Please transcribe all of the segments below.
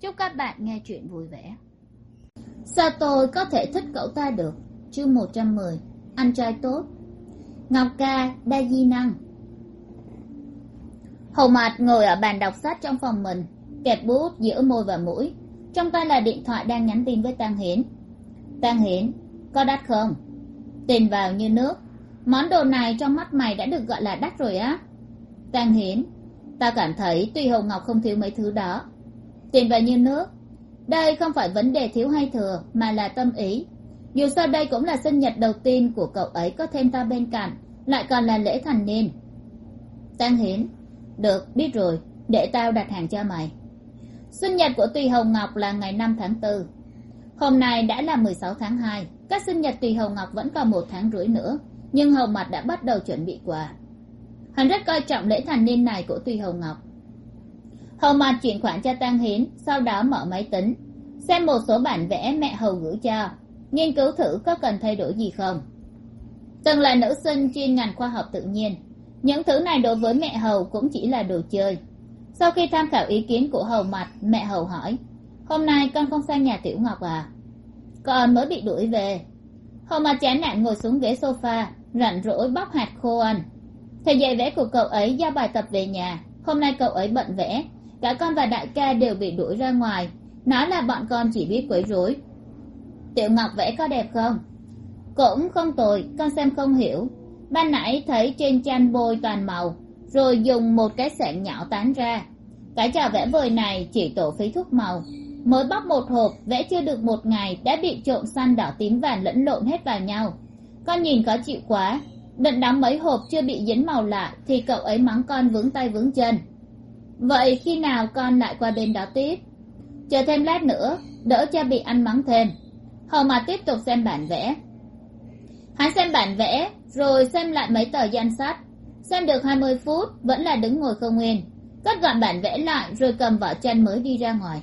chúc các bạn nghe chuyện vui vẻ. Sao tôi có thể thích cậu ta được, chương một trăm mười, anh trai tốt. Ngọc ca, đa di năng. Hầu mạt ngồi ở bàn đọc sách trong phòng mình, kẹp bút giữa môi và mũi. Trong tay là điện thoại đang nhắn tin với Tang hiến. Tang hiến, có đắt không? Tiền vào như nước. Món đồ này trong mắt mày đã được gọi là đắt rồi á. Tang hiến ta cảm thấy tuy hồng ngọc không thiếu mấy thứ đó tiền về như nước. Đây không phải vấn đề thiếu hay thừa, mà là tâm ý. Dù sao đây cũng là sinh nhật đầu tiên của cậu ấy có thêm ta bên cạnh, lại còn là lễ thành niên. Tăng hiến được, biết rồi, để tao đặt hàng cho mày. Sinh nhật của tùy hồng ngọc là ngày năm tháng tư. Hôm nay đã là mười sáu tháng hai, các sinh nhật tùy hồng ngọc vẫn còn một tháng rưỡi nữa, nhưng hầu mặt đã bắt đầu chuẩn bị quà. Hắn rất coi trọng lễ thành niên này của tùy hồng ngọc hầu mặt chuyển khoản cho Tang hiến, sau đó mở máy tính. Xem một số bản vẽ mẹ hầu gửi cho. Nghiên cứu thử có cần thay đổi gì không? Từng là nữ sinh chuyên ngành khoa học tự nhiên. Những thứ này đối với mẹ hầu cũng chỉ là đồ chơi. Sau khi tham khảo ý kiến của hầu mặt, mẹ hầu hỏi, hôm nay con không sang nhà tiểu ngọc à? Con mới bị đuổi về. Hầu mặt chán nản ngồi xuống ghế sofa, rảnh rỗi bóc hạt khô ăn. Thầy dạy vẽ của cậu ấy giao bài tập về nhà. Hôm nay cậu ấy bận vẽ cả con và đại ca đều bị đuổi ra ngoài. Nói là bọn con chỉ biết quấy rối. Tiểu ngọc vẽ có đẹp không? Cũng không tồi, con xem không hiểu. Ban nãy thấy trên chăn bôi toàn màu, rồi dùng một cái sẻng nhỏ tán ra. Cái trò vẽ vời này chỉ tổ phí thuốc màu. Mới bóc một hộp, vẽ chưa được một ngày, đã bị trộn xanh đỏ tím vàng lẫn lộn hết vào nhau. Con nhìn khó chịu quá. Định đóng mấy hộp chưa bị dính màu lại thì cậu ấy mắng con vướng tay vướng chân vậy khi nào con lại qua bên đó tiếp? Chờ thêm lát nữa, đỡ cha bị ăn mắng thêm. Hầu mà tiếp tục xem bản vẽ. Hắn xem bản vẽ, rồi xem lại mấy tờ danh sách. Xem được hai mươi phút, vẫn là đứng ngồi không yên. Cất gọn bản vẽ lại, rồi cầm vỏ chân mới đi ra ngoài.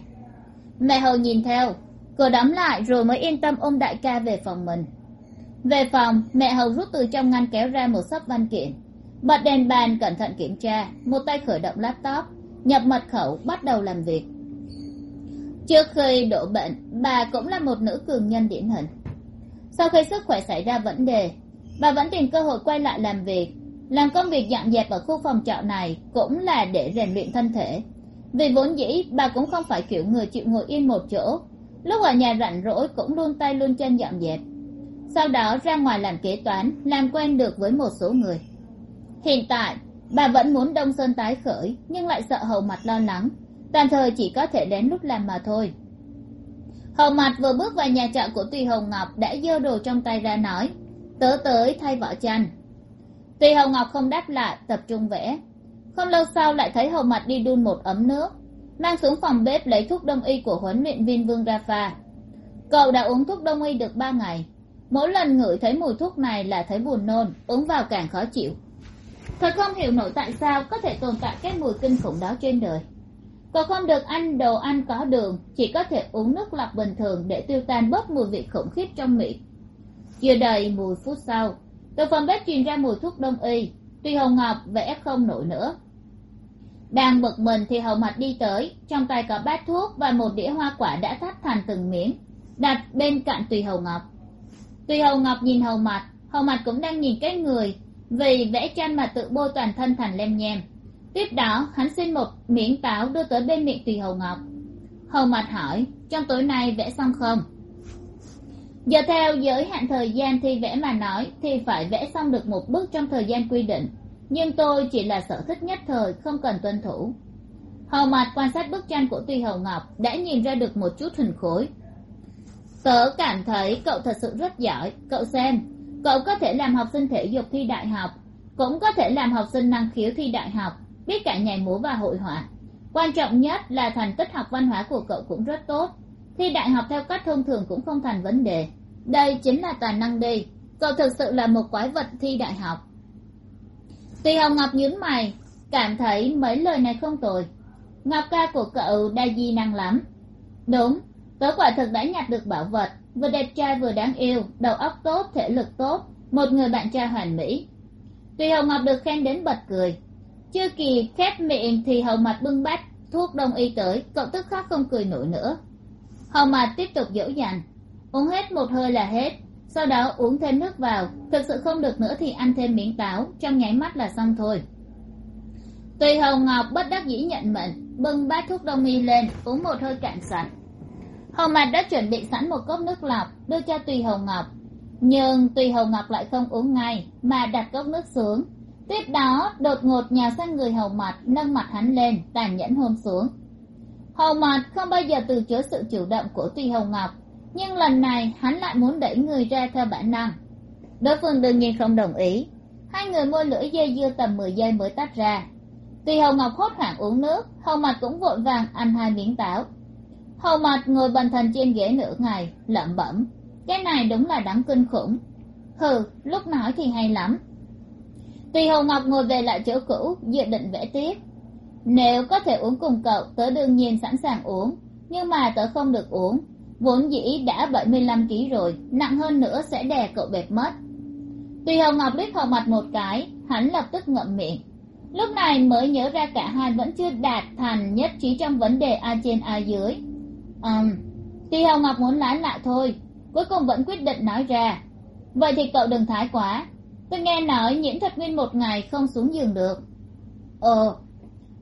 Mẹ hầu nhìn theo cửa đóng lại rồi mới yên tâm ôm đại ca về phòng mình. Về phòng, mẹ hầu rút từ trong ngăn kéo ra một sấp văn kiện. Bật đèn bàn cẩn thận kiểm tra, một tay khởi động laptop nhập mật khẩu, bắt đầu làm việc. Trước khi đổ bệnh, bà cũng là một nữ cường nhân điển hình. Sau khi sức khỏe xảy ra vấn đề, bà vẫn tìm cơ hội quay lại làm việc. Làm công việc dọn dẹp ở khu phòng trọ này cũng là để rèn luyện thân thể. Vì vốn dĩ, bà cũng không phải kiểu người chịu ngồi yên một chỗ. Lúc ở nhà rảnh rỗi cũng luôn tay luôn chân dọn dẹp. Sau đó ra ngoài làm kế toán, làm quen được với một số người. Hiện tại bà vẫn muốn đông sơn tái khởi, nhưng lại sợ hầu mặt lo lắng. Tạm thời chỉ có thể đến lúc làm mà thôi. Hầu mặt vừa bước vào nhà trọ của tùy hồng ngọc đã giơ đồ trong tay ra nói, tớ tới thay vỏ chăn. Tùy hồng ngọc không đáp lại, tập trung vẽ. Không lâu sau lại thấy hầu mặt đi đun một ấm nước, mang xuống phòng bếp lấy thuốc đông y của huấn luyện viên vương rafa cậu đã uống thuốc đông y được ba ngày. Mỗi lần ngửi thấy mùi thuốc này là thấy buồn nôn, uống vào càng khó chịu thật không hiểu nổi tại sao có thể tồn tại cái mùi kinh khủng đó trên đời. Cậu không được ăn đồ ăn có đường, chỉ có thể uống nước lọc bình thường để tiêu tan bớt mùi vị khủng khiếp trong miệng. Chưa đầy mùi phút sau từ phòng bếp truyền ra mùi thuốc đông y, tuy hồng ngọc vẽ không nổi nữa. Đang bực mình thì hầu mặt đi tới, trong tay có bát thuốc và một đĩa hoa quả đã thắt thành từng miếng, đặt bên cạnh tùy hồng ngọc. Tùy hồng ngọc nhìn hầu mặt hầu mặt cũng đang nhìn cái người vì vẽ tranh mà tự bôi toàn thân thành lem nhem. Tiếp đó, hắn xin một miếng táo đưa tới bên miệng tùy hầu ngọc. Hầu mặt hỏi, trong tối nay vẽ xong không? Giờ theo giới hạn thời gian thi vẽ mà nói, thì phải vẽ xong được một bước trong thời gian quy định. Nhưng tôi chỉ là sở thích nhất thời, không cần tuân thủ. Hầu mặt quan sát bức tranh của tùy hầu ngọc đã nhìn ra được một chút hình khối. Tớ cảm thấy cậu thật sự rất giỏi, cậu xem cậu có thể làm học sinh thể dục thi đại học, cũng có thể làm học sinh năng khiếu thi đại học, biết cả nhảy múa và hội họa. Quan trọng nhất là thành tích học văn hóa của cậu cũng rất tốt. Thi đại học theo cách thông thường cũng không thành vấn đề. Đây chính là tài năng đi. Cậu thực sự là một quái vật thi đại học. Tùy hồng ngọc nhướng mày, cảm thấy mấy lời này không tồi. Ngọc ca của cậu đa di năng lắm. Đúng, tớ quả thực đã nhặt được bảo vật vừa đẹp trai vừa đáng yêu, đầu óc tốt, thể lực tốt, một người bạn trai hoàn mỹ. Tùy hồng ngọc được khen đến bật cười, chưa kịp khép miệng thì hầu mặt bưng bát, thuốc đông y tới, cậu tức khắc không cười nổi nữa. Hầu mặt tiếp tục dỗ dành, uống hết một hơi là hết, sau đó uống thêm nước vào, thực sự không được nữa thì ăn thêm miếng táo, trong nháy mắt là xong thôi. Tùy hồng ngọc bất đắc dĩ nhận mệnh, bưng bát thuốc đông y lên, uống một hơi cạn sạch hầu mặt đã chuẩn bị sẵn một cốc nước lọc, đưa cho tùy hồng ngọc. Nhưng tùy hồng ngọc lại không uống ngay, mà đặt cốc nước xuống. Tiếp đó, đột ngột nhào sang người hầu mặt nâng mặt hắn lên, tàn nhẫn hôn xuống. Hầu mặt không bao giờ từ chối sự chủ động của tùy hồng ngọc, nhưng lần này hắn lại muốn đẩy người ra theo bản năng. Đối phương đương nhiên không đồng ý. Hai người môi lưỡi dây dưa tầm mười giây mới tách ra. Tùy Hồng ngọc hốt hoảng uống nước, hầu mặt cũng vội vàng ăn hai miếng táo hầu mật ngồi bần thần trên ghế nửa ngày, lẩm bẩm. Cái này đúng là đáng kinh khủng. Hừ, lúc nói thì hay lắm. Tùy hầu ngọc ngồi về lại chỗ cũ, dự định vẽ tiếp. Nếu có thể uống cùng cậu, tớ đương nhiên sẵn sàng uống. Nhưng mà tớ không được uống. Vốn dĩ đã bảy mươi lăm ký rồi, nặng hơn nữa sẽ đè cậu bẹp mất. Tùy hầu ngọc liếc hầu mặt một cái, hắn lập tức ngậm miệng. Lúc này mới nhớ ra cả hai vẫn chưa đạt thành nhất trí trong vấn đề a trên a dưới ừm tuy hầu ngọc muốn lái lại thôi, cuối cùng vẫn quyết định nói ra. Vậy thì cậu đừng thái quá. Tôi nghe nói nhiễm thuật nguyên một ngày không xuống giường được. Ồ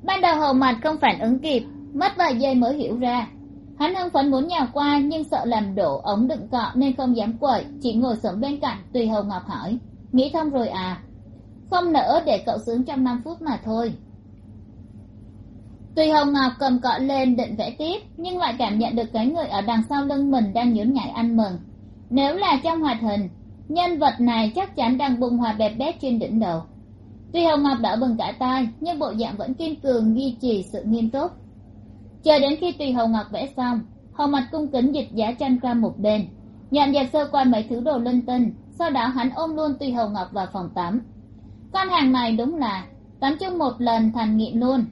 ban đầu hầu mặt không phản ứng kịp, mất vài giây mới hiểu ra. Hắn hưng phấn muốn nhào qua nhưng sợ làm đổ ống đựng cọ nên không dám quậy, chỉ ngồi xổm bên cạnh, tùy hầu ngọc hỏi. Nghĩ thông rồi à? Không nỡ để cậu sướng trong năm phút mà thôi tùy hồng ngọc cầm cọ lên định vẽ tiếp, nhưng lại cảm nhận được cái người ở đằng sau lưng mình đang nhún nhảy ăn mừng. Nếu là trong hoạt hình, nhân vật này chắc chắn đang bùng hòa bẹp bét trên đỉnh đầu. Tuy hồng ngọc đỡ bừng cả tai, nhưng bộ dạng vẫn kiên cường duy trì sự nghiêm túc. Chờ đến khi tùy hồng ngọc vẽ xong, hồng mặt cung kính dịch giá tranh qua một bên. Nhận dẹp sơ qua mấy thứ đồ linh tinh, sau đó hắn ôm luôn tùy hồng ngọc vào phòng tắm. Con hàng này đúng là tắm chung một lần thành nghiện luôn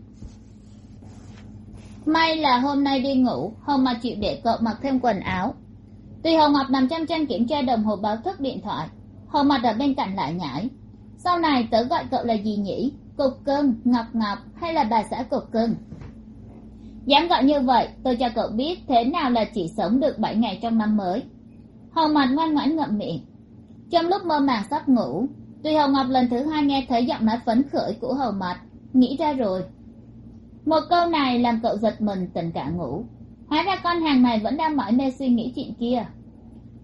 may là hôm nay đi ngủ hồng mà chịu để cậu mặc thêm quần áo. Tuy hồng ngọc nằm chăm chăm kiểm tra đồng hồ báo thức điện thoại, hồng mặt ở bên cạnh lại nhảy. Sau này tớ gọi cậu là gì nhỉ? Cục cưng, ngọc ngọc hay là bà xã cục cưng? Dám gọi như vậy, tôi cho cậu biết thế nào là chỉ sống được bảy ngày trong năm mới. Hồng mặt ngoan ngoãn ngậm miệng. Trong lúc mơ màng sắp ngủ, tuy hồng ngọc lần thứ hai nghe thấy giọng nói phấn khởi của hồng mặt nghĩ ra rồi một câu này làm cậu giật mình tỉnh cả ngủ. Hóa ra con hàng này vẫn đang mỏi mê suy nghĩ chuyện kia.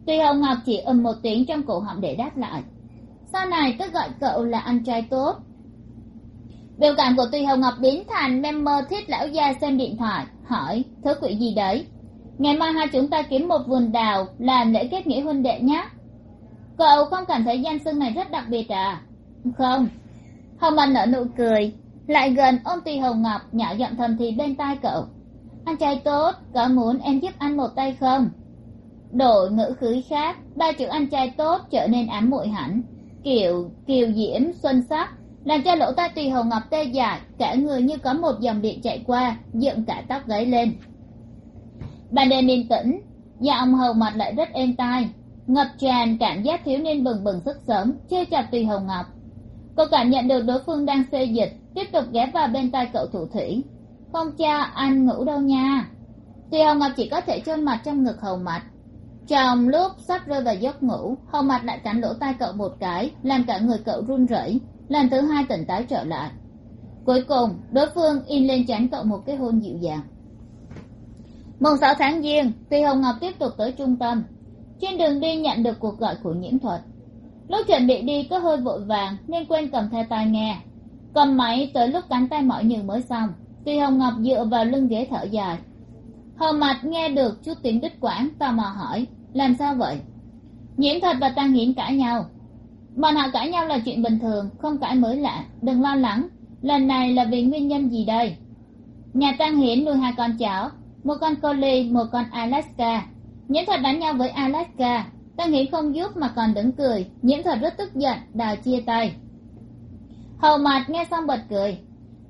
Tuy hồng ngọc chỉ ầm một tiếng trong cổ họng để đáp lại. Sau này cứ gọi cậu là anh trai tốt. Biểu cảm của tùy hồng ngọc biến thành member thiết lão gia xem điện thoại, hỏi, thứ quỷ gì đấy? Ngày mai hai chúng ta kiếm một vườn đào làm lễ kết nghĩa huynh đệ nhé. Cậu không cảm thấy danh xưng này rất đặc biệt à? Không. Hồng anh nở nụ cười lại gần ôm tùy hồng ngọc, nhỏ giọng thầm thì bên tai cậu. Anh trai tốt, có muốn em giúp anh một tay không? Đổi ngữ khí khác, ba chữ anh trai tốt trở nên ám muội hẳn. Kiểu, kiều diễm, xuân sắc, làm cho lỗ tai tùy hồng ngọc tê dại, cả người như có một dòng điện chạy qua, dựng cả tóc gáy lên. Ban đêm yên tĩnh giọng hầu mặt lại rất êm tai. Ngập tràn cảm giác thiếu niên bừng bừng sức sớm chơi chặt tùy hồng ngọc. Cô cảm nhận được đối phương đang xê dịch tiếp tục ghé vào bên tai cậu thủ thủy. Không cha, anh ngủ đâu nha? Tuy hồng ngọc chỉ có thể chôn mặt trong ngực hầu mặt trong lúc sắp rơi vào giấc ngủ, hầu mặt lại cắn lỗ tai cậu một cái, làm cả người cậu run rẩy, lần thứ hai tỉnh táo trở lại. Cuối cùng, đối phương in lên trán cậu một cái hôn dịu dàng. Mùng sáu tháng giêng, tuy hồng ngọc tiếp tục tới trung tâm. Trên đường đi nhận được cuộc gọi của nhiễm thuật. Lúc chuẩn bị đi có hơi vội vàng, nên quên cầm theo tai nghe cầm máy tới lúc cánh tay mỏi nhừ mới xong tuy hồng ngọc dựa vào lưng ghế thở dài. Hờ mặt nghe được chút tiếng đứt quãng, tò mò hỏi, làm sao vậy? Nhiễm thuật và tăng hiển cãi nhau. Bọn họ cãi nhau là chuyện bình thường, không cãi mới lạ, đừng lo lắng, lần này là vì nguyên nhân gì đây? Nhà tăng hiển nuôi hai con cháu, một con collie một con alaska. Nhiễm thuật đánh nhau với alaska, tăng hiển không giúp mà còn đứng cười, nhiễm thuật rất tức giận, đòi chia tay hầu mặt nghe xong bật cười.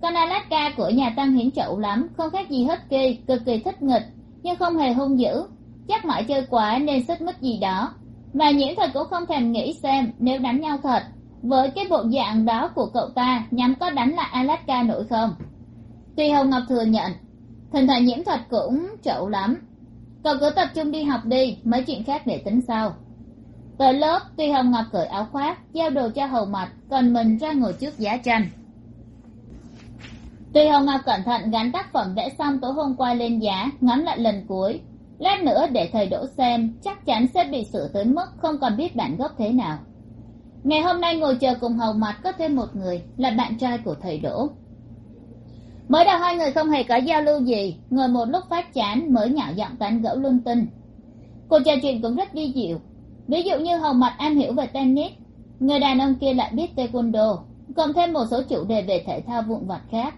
Con alaska của nhà tăng hiến chậu lắm, không khác gì hết kỳ, cực kỳ thích nghịch, nhưng không hề hung dữ. Chắc mãi chơi quá nên xích mích gì đó. Mà nhiễm thật cũng không thèm nghĩ xem nếu đánh nhau thật. Với cái bộ dạng đó của cậu ta, nhắm có đánh lại alaska nổi không? Tuy hồng ngọc thừa nhận thỉnh thoảng nhiễm thuật cũng chậu lắm. Cậu cứ tập trung đi học đi, mấy chuyện khác để tính sau tới lớp, tuy hồng ngọc cởi áo khoác, giao đồ cho hầu mặt còn mình ra ngồi trước giá tranh. Tuy hồng ngọc cẩn thận gắn tác phẩm vẽ xong tối hôm qua lên giá, ngắm lại lần cuối. Lát nữa để thầy đỗ xem, chắc chắn sẽ bị sửa tới mức không còn biết bản gốc thế nào. Ngày hôm nay ngồi chờ cùng hầu mặt có thêm một người, là bạn trai của thầy đỗ. Mới đầu hai người không hề có giao lưu gì, ngồi một lúc phát chán mới nhạo giọng tán gẫu lung tinh cuộc trò chuyện cũng rất vi diệu ví dụ như hầu mặt am hiểu về tennis, người đàn ông kia lại biết taekwondo, cộng thêm một số chủ đề về thể thao vụn vặt khác.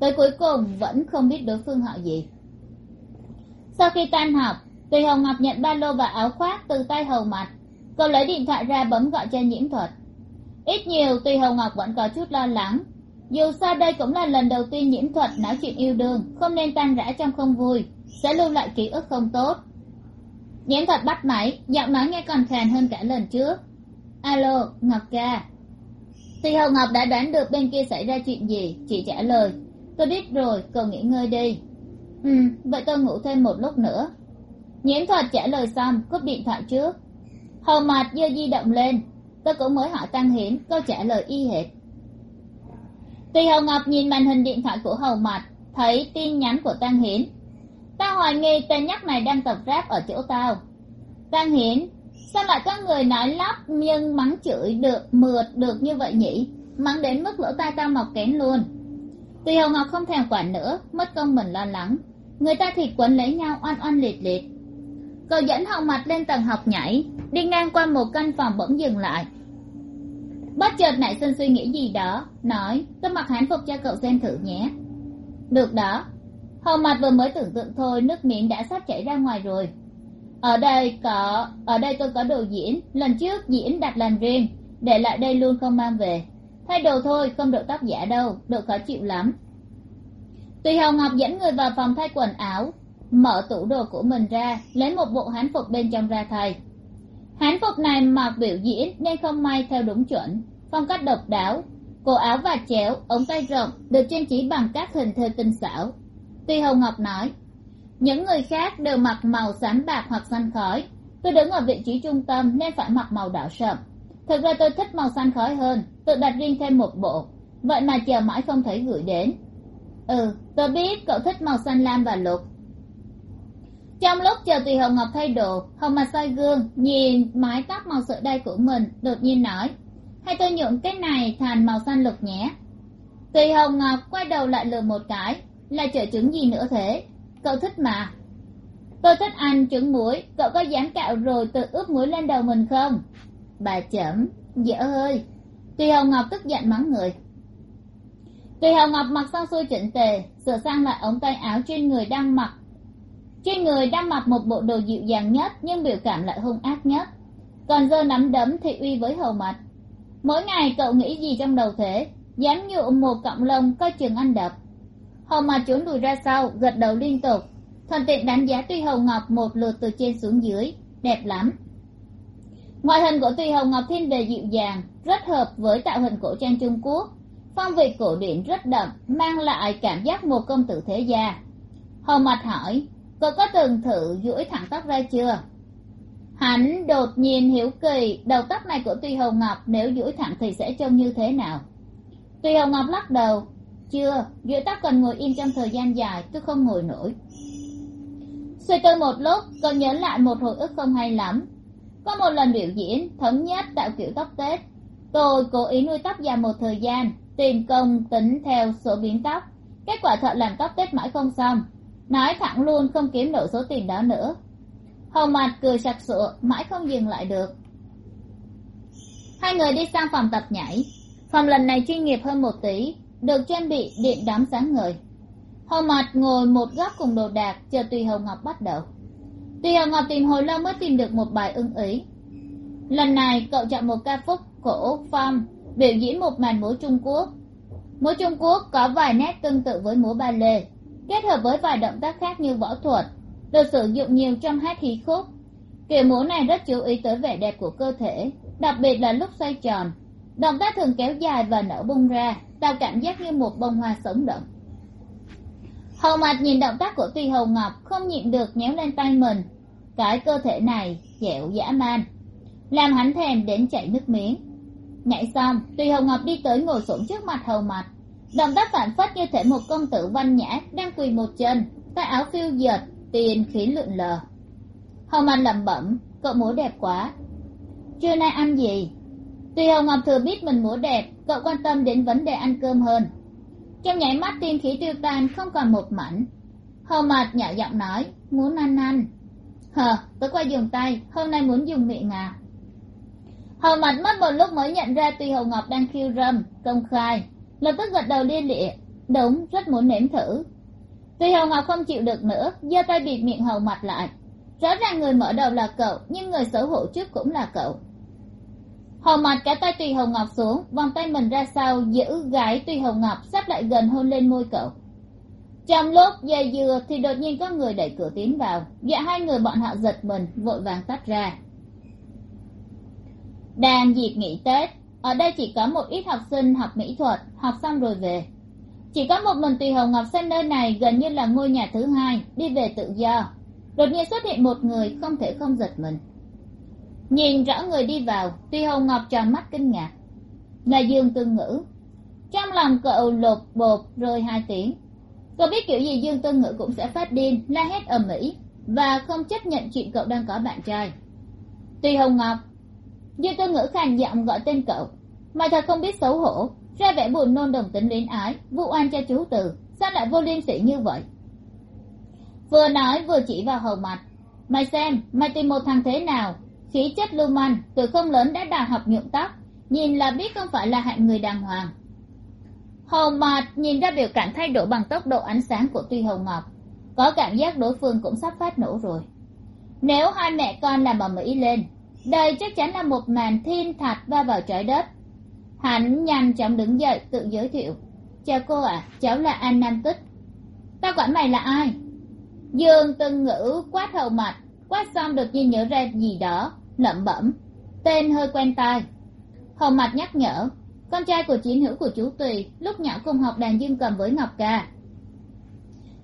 Tới cuối cùng, vẫn không biết đối phương họ gì. Sau khi tan học, tùy hồng ngọc nhận ba lô và áo khoác từ tay hầu mặt. Cậu lấy điện thoại ra bấm gọi cho nhiễm thuật. Ít nhiều, tùy hồng ngọc vẫn có chút lo lắng. Dù sao đây cũng là lần đầu tiên nhiễm thuật nói chuyện yêu đương, không nên tan rã trong không vui, sẽ lưu lại ký ức không tốt nhiễm thuật bắt máy giọng nói nghe còn khàn hơn cả lần trước. Alo ngọc ca. Thì hồng ngọc đã đoán được bên kia xảy ra chuyện gì chị trả lời. Tôi biết rồi cậu nghỉ ngơi đi. Ừ vậy tôi ngủ thêm một lúc nữa. Nhiễm thuật trả lời xong cúp điện thoại trước. Hầu mặt giơ di động lên. Tôi cũng mới hỏi tăng Hiển, câu trả lời y hệt. Tùy hầu ngọc nhìn màn hình điện thoại của hầu mặt thấy tin nhắn của tăng Hiển tao hoài nghi tên nhóc này đang tập rap ở chỗ tao. Tang hiến sao lại có người nói lắp nhưng mắng chửi được, mượt được như vậy nhỉ? Mắng đến mức lỗ tai tao mọc kén luôn. Tùy hầu ngọc không thèm quản nữa, mất công mình lo lắng. Người ta thì quấn lấy nhau oan oan liệt liệt. Cậu dẫn hậu mặt lên tầng học nhảy, đi ngang qua một căn phòng bỗng dừng lại. Bất chợt nảy sinh suy nghĩ gì đó, nói, tôi mặc hán phục cho cậu xem thử nhé. Được đó hầu mặt vừa mới tưởng tượng thôi, nước miếng đã sắp chảy ra ngoài rồi. Ở đây có, ở đây tôi có đồ diễn. Lần trước diễn đặt làm riêng, để lại đây luôn không mang về. Thay đồ thôi, không độ tóc giả đâu độ khó chịu lắm. Tùy hồng ngọc dẫn người vào phòng thay quần áo, mở tủ đồ của mình ra, lấy một bộ hán phục bên trong ra thay. Hán phục này mặc biểu diễn nên không may theo đúng chuẩn. Phong cách độc đáo, cổ áo và chéo, ống tay rộng, được trang trí bằng các hình thơ tinh xảo tuy hồng ngọc nói, những người khác đều mặc màu xám bạc hoặc xanh khói. Tôi đứng ở vị trí trung tâm nên phải mặc màu đỏ sậm. Thực ra tôi thích màu xanh khói hơn tự đặt riêng thêm một bộ. Vậy mà chờ mãi không thấy gửi đến. Ừ tôi biết cậu thích màu xanh lam và lục. Trong lúc chờ tùy hồng ngọc thay đồ, hồng mặt soi gương, nhìn mái tóc màu sợi đay của mình, đột nhiên nói, hay tôi nhuộm cái này thành màu xanh lục nhé. Tùy hồng ngọc quay đầu lại lừa một cái là trợ trứng gì nữa thế? Cậu thích mà. Tôi thích ăn trứng muối cậu có dám cạo rồi tự ướp muối lên đầu mình không? Bà chẩm, dở hơi. Tùy hồng ngọc tức giận mắng người. Tùy hồng ngọc mặc xong xuôi chỉnh tề, sửa sang lại ống tay áo trên người đang mặc. Trên người đang mặc một bộ đồ dịu dàng nhất, nhưng biểu cảm lại hung ác nhất. Còn giơ nắm đấm thị uy với hầu mặt. Mỗi ngày cậu nghĩ gì trong đầu thế? Dám nhuộm một cọng lông coi chừng ăn đập hầu mặt trốn đùi ra sau, gật đầu liên tục. Thuận tiện đánh giá tuy hầu ngọc một lượt từ trên xuống dưới. Đẹp lắm. Ngoại hình của tuy hầu ngọc thiên về dịu dàng, rất hợp với tạo hình cổ trang trung quốc. Phong vị cổ điển rất đậm, mang lại cảm giác một công tử thế gia. Hầu mặt hỏi, cô có từng thử duỗi thẳng tóc ra chưa? Hắn đột nhiên hiểu kỳ, đầu tóc này của tuy hầu ngọc nếu duỗi thẳng thì sẽ trông như thế nào? Tuy hầu ngọc lắc đầu chưa duỗi tóc cần ngồi im trong thời gian dài, tôi không ngồi nổi. Suy tư một lúc cô nhớ lại một hồi ức không hay lắm. Có một lần biểu diễn, thống nhất tạo kiểu tóc tết. Tôi cố ý nuôi tóc dài một thời gian, tìm công tính theo số biến tóc. Kết quả thợ làm tóc tết mãi không xong. Nói thẳng luôn, không kiếm nổi số tiền đó nữa. Hầu mặt cười sặc sụa, mãi không dừng lại được. Hai người đi sang phòng tập nhảy. Phòng lần này chuyên nghiệp hơn một tí được trang bị điện đóm sáng ngời. Hồng mặt ngồi một góc cùng đồ đạc, chờ tùy hồng ngọc bắt đầu. Tùy hồng ngọc tìm hồi lâu mới tìm được một bài ưng ý. Lần này, cậu chọn một ca khúc cổ, phong, biểu diễn một màn múa trung quốc. Múa trung quốc có vài nét tương tự với múa ba lê kết hợp với vài động tác khác như võ thuật, được sử dụng nhiều trong hát hí khúc. Kiểu múa này rất chú ý tới vẻ đẹp của cơ thể, đặc biệt là lúc xoay tròn. Động tác thường kéo dài và nở bung ra tạo cảm giác như một bông hoa sống động. Hầu mặt nhìn động tác của Tuy hầu ngọc không nhịn được nhéo lên tay mình. Cái cơ thể này dẻo dã man làm hắn thèm đến chảy nước miếng. Nhảy xong Tuy hầu ngọc đi tới ngồi xổm trước mặt hầu mặt động tác phản phất như thể một công tử văn nhã đang quỳ một chân tay áo phiêu dệt, tiền khí lượn lờ. Hầu mặt lẩm bẩm cậu múa đẹp quá. Trưa nay ăn gì? Tuy hầu ngọc thừa biết mình múa đẹp cậu quan tâm đến vấn đề ăn cơm hơn. Trong nháy mắt tiên khí tiêu tan không còn một mảnh. Hầu mặt nhỏ giọng nói, muốn ăn ăn. Hờ, tôi qua dùng tay, hôm nay muốn dùng miệng à? Hầu mặt mất một lúc mới nhận ra tùy hầu ngọc đang khiêu râm, công khai, lập tức gật đầu lia lịa, đúng, rất muốn nếm thử. Tùy hầu ngọc không chịu được nữa, giơ tay bịt miệng hầu mặt lại. Rõ ràng người mở đầu là cậu, nhưng người xấu hổ trước cũng là cậu hầu mặt cả tay tùy hồng ngọc xuống, vòng tay mình ra sau, giữ gái tùy hồng ngọc, sắp lại gần hôn lên môi cậu. Trong lúc dây dưa thì đột nhiên có người đẩy cửa tiến vào. Dạ hai người bọn họ giật mình, vội vàng tách ra. Đang dịp nghỉ tết, ở đây chỉ có một ít học sinh học mỹ thuật, học xong rồi về. Chỉ có một mình tùy hồng ngọc xem nơi này gần như là ngôi nhà thứ hai, đi về tự do. Đột nhiên xuất hiện một người không thể không giật mình nhìn rõ người đi vào, tuy hồng ngọc tròn mắt kinh ngạc. Là dương tư ngữ. Trong lòng cậu lột bột rồi hai tiếng. Cậu biết kiểu gì dương tư ngữ cũng sẽ phát điên, la hét ầm ĩ, và không chấp nhận chuyện cậu đang có bạn trai. Tuy hồng ngọc. Dương tư ngữ khàn giọng gọi tên cậu mày thật không biết xấu hổ, ra vẻ buồn nôn đồng tính luyến ái vụ oan cho chú từ, sao lại vô liêm sỉ như vậy? Vừa nói vừa chỉ vào hầu mặt. Mày xem, mày tìm một thằng thế nào? Khí chất lưu manh từ không lớn đã đào học nhuộm tóc, nhìn là biết không phải là hạng người đàng hoàng. Hầu mạt nhìn ra biểu cảm thay đổi bằng tốc độ ánh sáng của tuy hầu ngọc, có cảm giác đối phương cũng sắp phát nổ rồi. Nếu hai mẹ con làm ở mỹ lên, đây chắc chắn là một màn thiên thạch va vào trái đất. Hắn nhanh chóng đứng dậy, tự giới thiệu. Chào cô ạ, cháu là an nam tích. Tao quản mày là ai? Dương từng ngữ quát hầu mặt quát xong đột nhiên nhớ ra gì đó, lẩm bẩm. Tên hơi quen tai. Hầu mặt nhắc nhở, con trai của chiến hữu của chú tùy lúc nhỏ cùng học đàn dương cầm với ngọc ca.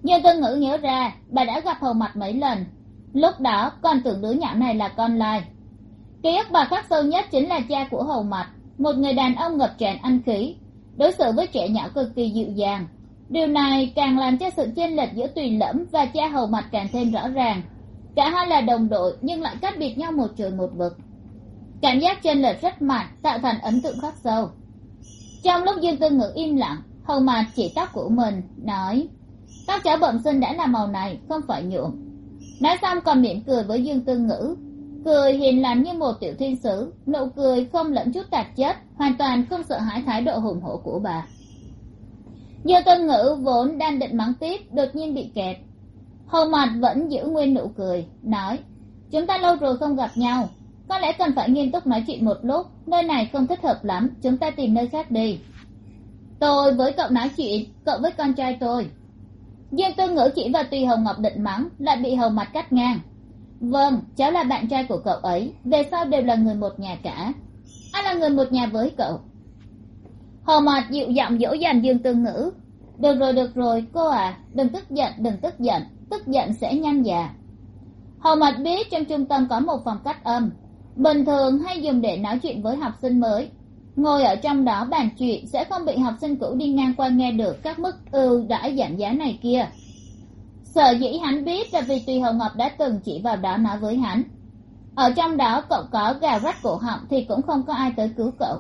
Nhờ tân ngữ nhớ ra, bà đã gặp hầu mặt mấy lần. Lúc đó còn tưởng đứa nhỏ này là con lai. Ký ức bà khắc sâu nhất chính là cha của hầu mặt một người đàn ông ngập tràn anh khí, đối xử với trẻ nhỏ cực kỳ dịu dàng. Điều này càng làm cho sự chênh lệch giữa tùy lẫm và cha hầu mặt càng thêm rõ ràng cả hai là đồng đội, nhưng lại cách biệt nhau một trời một vực. Cảm giác chênh lệch rất mạnh, tạo thành ấn tượng khắc sâu. Trong lúc dương tư ngữ im lặng, hầu mà chỉ tóc của mình, nói, tóc cháu bẩm sinh đã là màu này, không phải nhuộm. Nói xong còn mỉm cười với dương tư ngữ cười hiền lành như một tiểu thiên sứ nụ cười không lẫn chút tạp chất, hoàn toàn không sợ hãi thái độ hùng hổ của bà. Dương tư ngữ vốn đang định mắng tiếp, đột nhiên bị kẹt hồ mạt vẫn giữ nguyên nụ cười, nói, chúng ta lâu rồi không gặp nhau. Có lẽ cần phải nghiêm túc nói chuyện một lúc. Nơi này không thích hợp lắm. Chúng ta tìm nơi khác đi. Tôi với cậu nói chuyện. Cậu với con trai tôi. Dương tư ngữ chỉ vào tùy hồng ngọc định mắng, lại bị hầu mặt cắt ngang. Vâng cháu là bạn trai của cậu ấy. Về sau đều là người một nhà cả. Ai là người một nhà với cậu. Hầu mặt dịu giọng dỗ dành dương tư ngữ. Được rồi được rồi, cô à. Đừng tức giận, đừng tức giận tức giận sẽ nhanh dạ. già hầu Mạch biết trong trung tâm có một phòng cách âm, bình thường hay dùng để nói chuyện với học sinh mới. Ngồi ở trong đó bàn chuyện sẽ không bị học sinh cũ đi ngang qua nghe được các mức ưu đãi giảm giá này kia. Sở dĩ hắn biết là vì tùy hồng ngọc đã từng chỉ vào đó nói với hắn. Ở trong đó cậu có gà rách cổ họng thì cũng không có ai tới cứu cậu.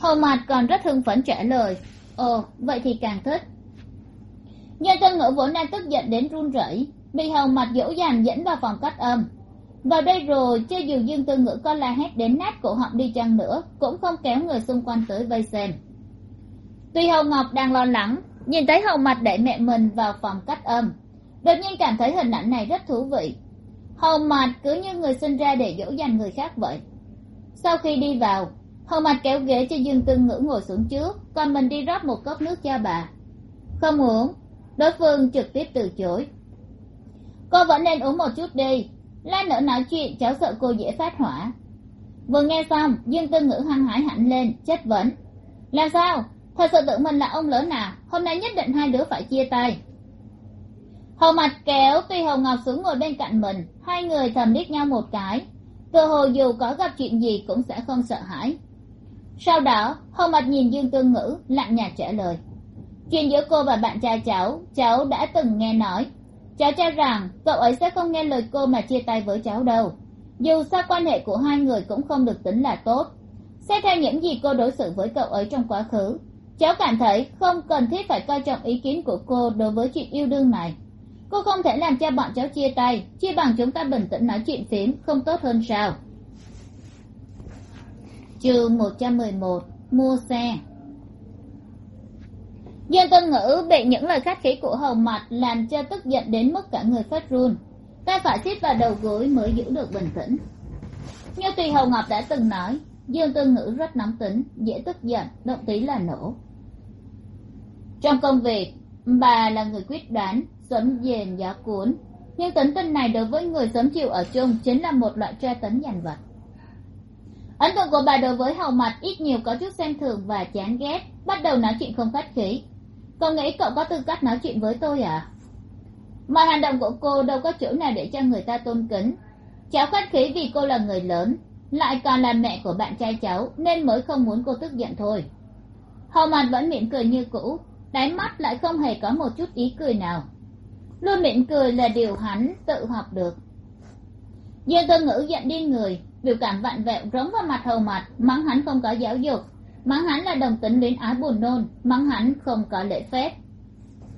Hầu mặt còn rất hưng phấn trả lời, ồ, vậy thì càng thích nhân tân ngữ vốn đang tức giận đến run rẩy, bị hầu mặt dỗ dành dẫn vào phòng cách âm. Vào đây rồi cho dù dương tư ngữ có la hét đến nát cổ họng đi chăng nữa, cũng không kéo người xung quanh tới vây xem. Tuy hầu ngọc đang lo lắng, nhìn thấy hầu mặt đẩy mẹ mình vào phòng cách âm, đột nhiên cảm thấy hình ảnh này rất thú vị. Hầu mặt cứ như người sinh ra để dỗ dành người khác vậy. Sau khi đi vào, hầu mặt kéo ghế cho dương tương ngữ ngồi xuống trước, còn mình đi rót một cốc nước cho bà. Không uống đối phương trực tiếp từ chối. Cô vẫn nên uống một chút đi. Lát nữa nói chuyện, cháu sợ cô dễ phát hỏa. Vừa nghe xong dương tư ngữ hăng hái hẳn lên, chất vấn. Làm sao? Thật sự tưởng mình là ông lớn nào? hôm nay nhất định hai đứa phải chia tay. Hầu mặt kéo tuy Hồng ngọc xuống ngồi bên cạnh mình. Hai người thầm liếc nhau một cái. Cơ hồ dù có gặp chuyện gì cũng sẽ không sợ hãi. Sau đó hầu mặt nhìn dương tư ngữ, lặng nhạt trả lời chuyện giữa cô và bạn trai cháu cháu đã từng nghe nói. Cháu cho rằng cậu ấy sẽ không nghe lời cô mà chia tay với cháu đâu. Dù sao quan hệ của hai người cũng không được tính là tốt. Xét theo những gì cô đối xử với cậu ấy trong quá khứ, cháu cảm thấy không cần thiết phải coi trọng ý kiến của cô đối với chuyện yêu đương này. Cô không thể làm cho bọn cháu chia tay chia bằng chúng ta bình tĩnh nói chuyện phím, không tốt hơn sao. Chương một trăm mười một, mua xe dương tân ngữ bị những lời khách khí của hầu mặt làm cho tức giận đến mức cả người phát run. Tay phải xiết vào đầu gối mới giữ được bình tĩnh. Như tùy hầu ngọc đã từng nói, dương tân ngữ rất nóng tính, dễ tức giận, động tí là nổ. Trong công việc, bà là người quyết đoán, sớm dền giá cuốn. Nhưng tính tình này đối với người sớm chịu ở chung chính là một loại tra tấn giàn vật ấn tượng của bà đối với hầu mặt ít nhiều có chút xem thường và chán ghét, bắt đầu nói chuyện không khách khí cậu nghĩ cậu có tư cách nói chuyện với tôi à? Mọi hành động của cô đâu có chỗ nào để cho người ta tôn kính. Cháu khách khí vì cô là người lớn, lại còn là mẹ của bạn trai cháu, nên mới không muốn cô tức giận thôi. Hầu mặt vẫn mỉm cười như cũ, đáy mắt lại không hề có một chút ý cười nào. Luôn mỉm cười là điều hắn tự học được. Dương tư ngữ giận điên người, biểu cảm vặn vẹo rống vào mặt hầu mặt, mắng hắn không có giáo dục mắng hắn là đồng tính luyến ái buồn nôn, mắng hắn không có lễ phép.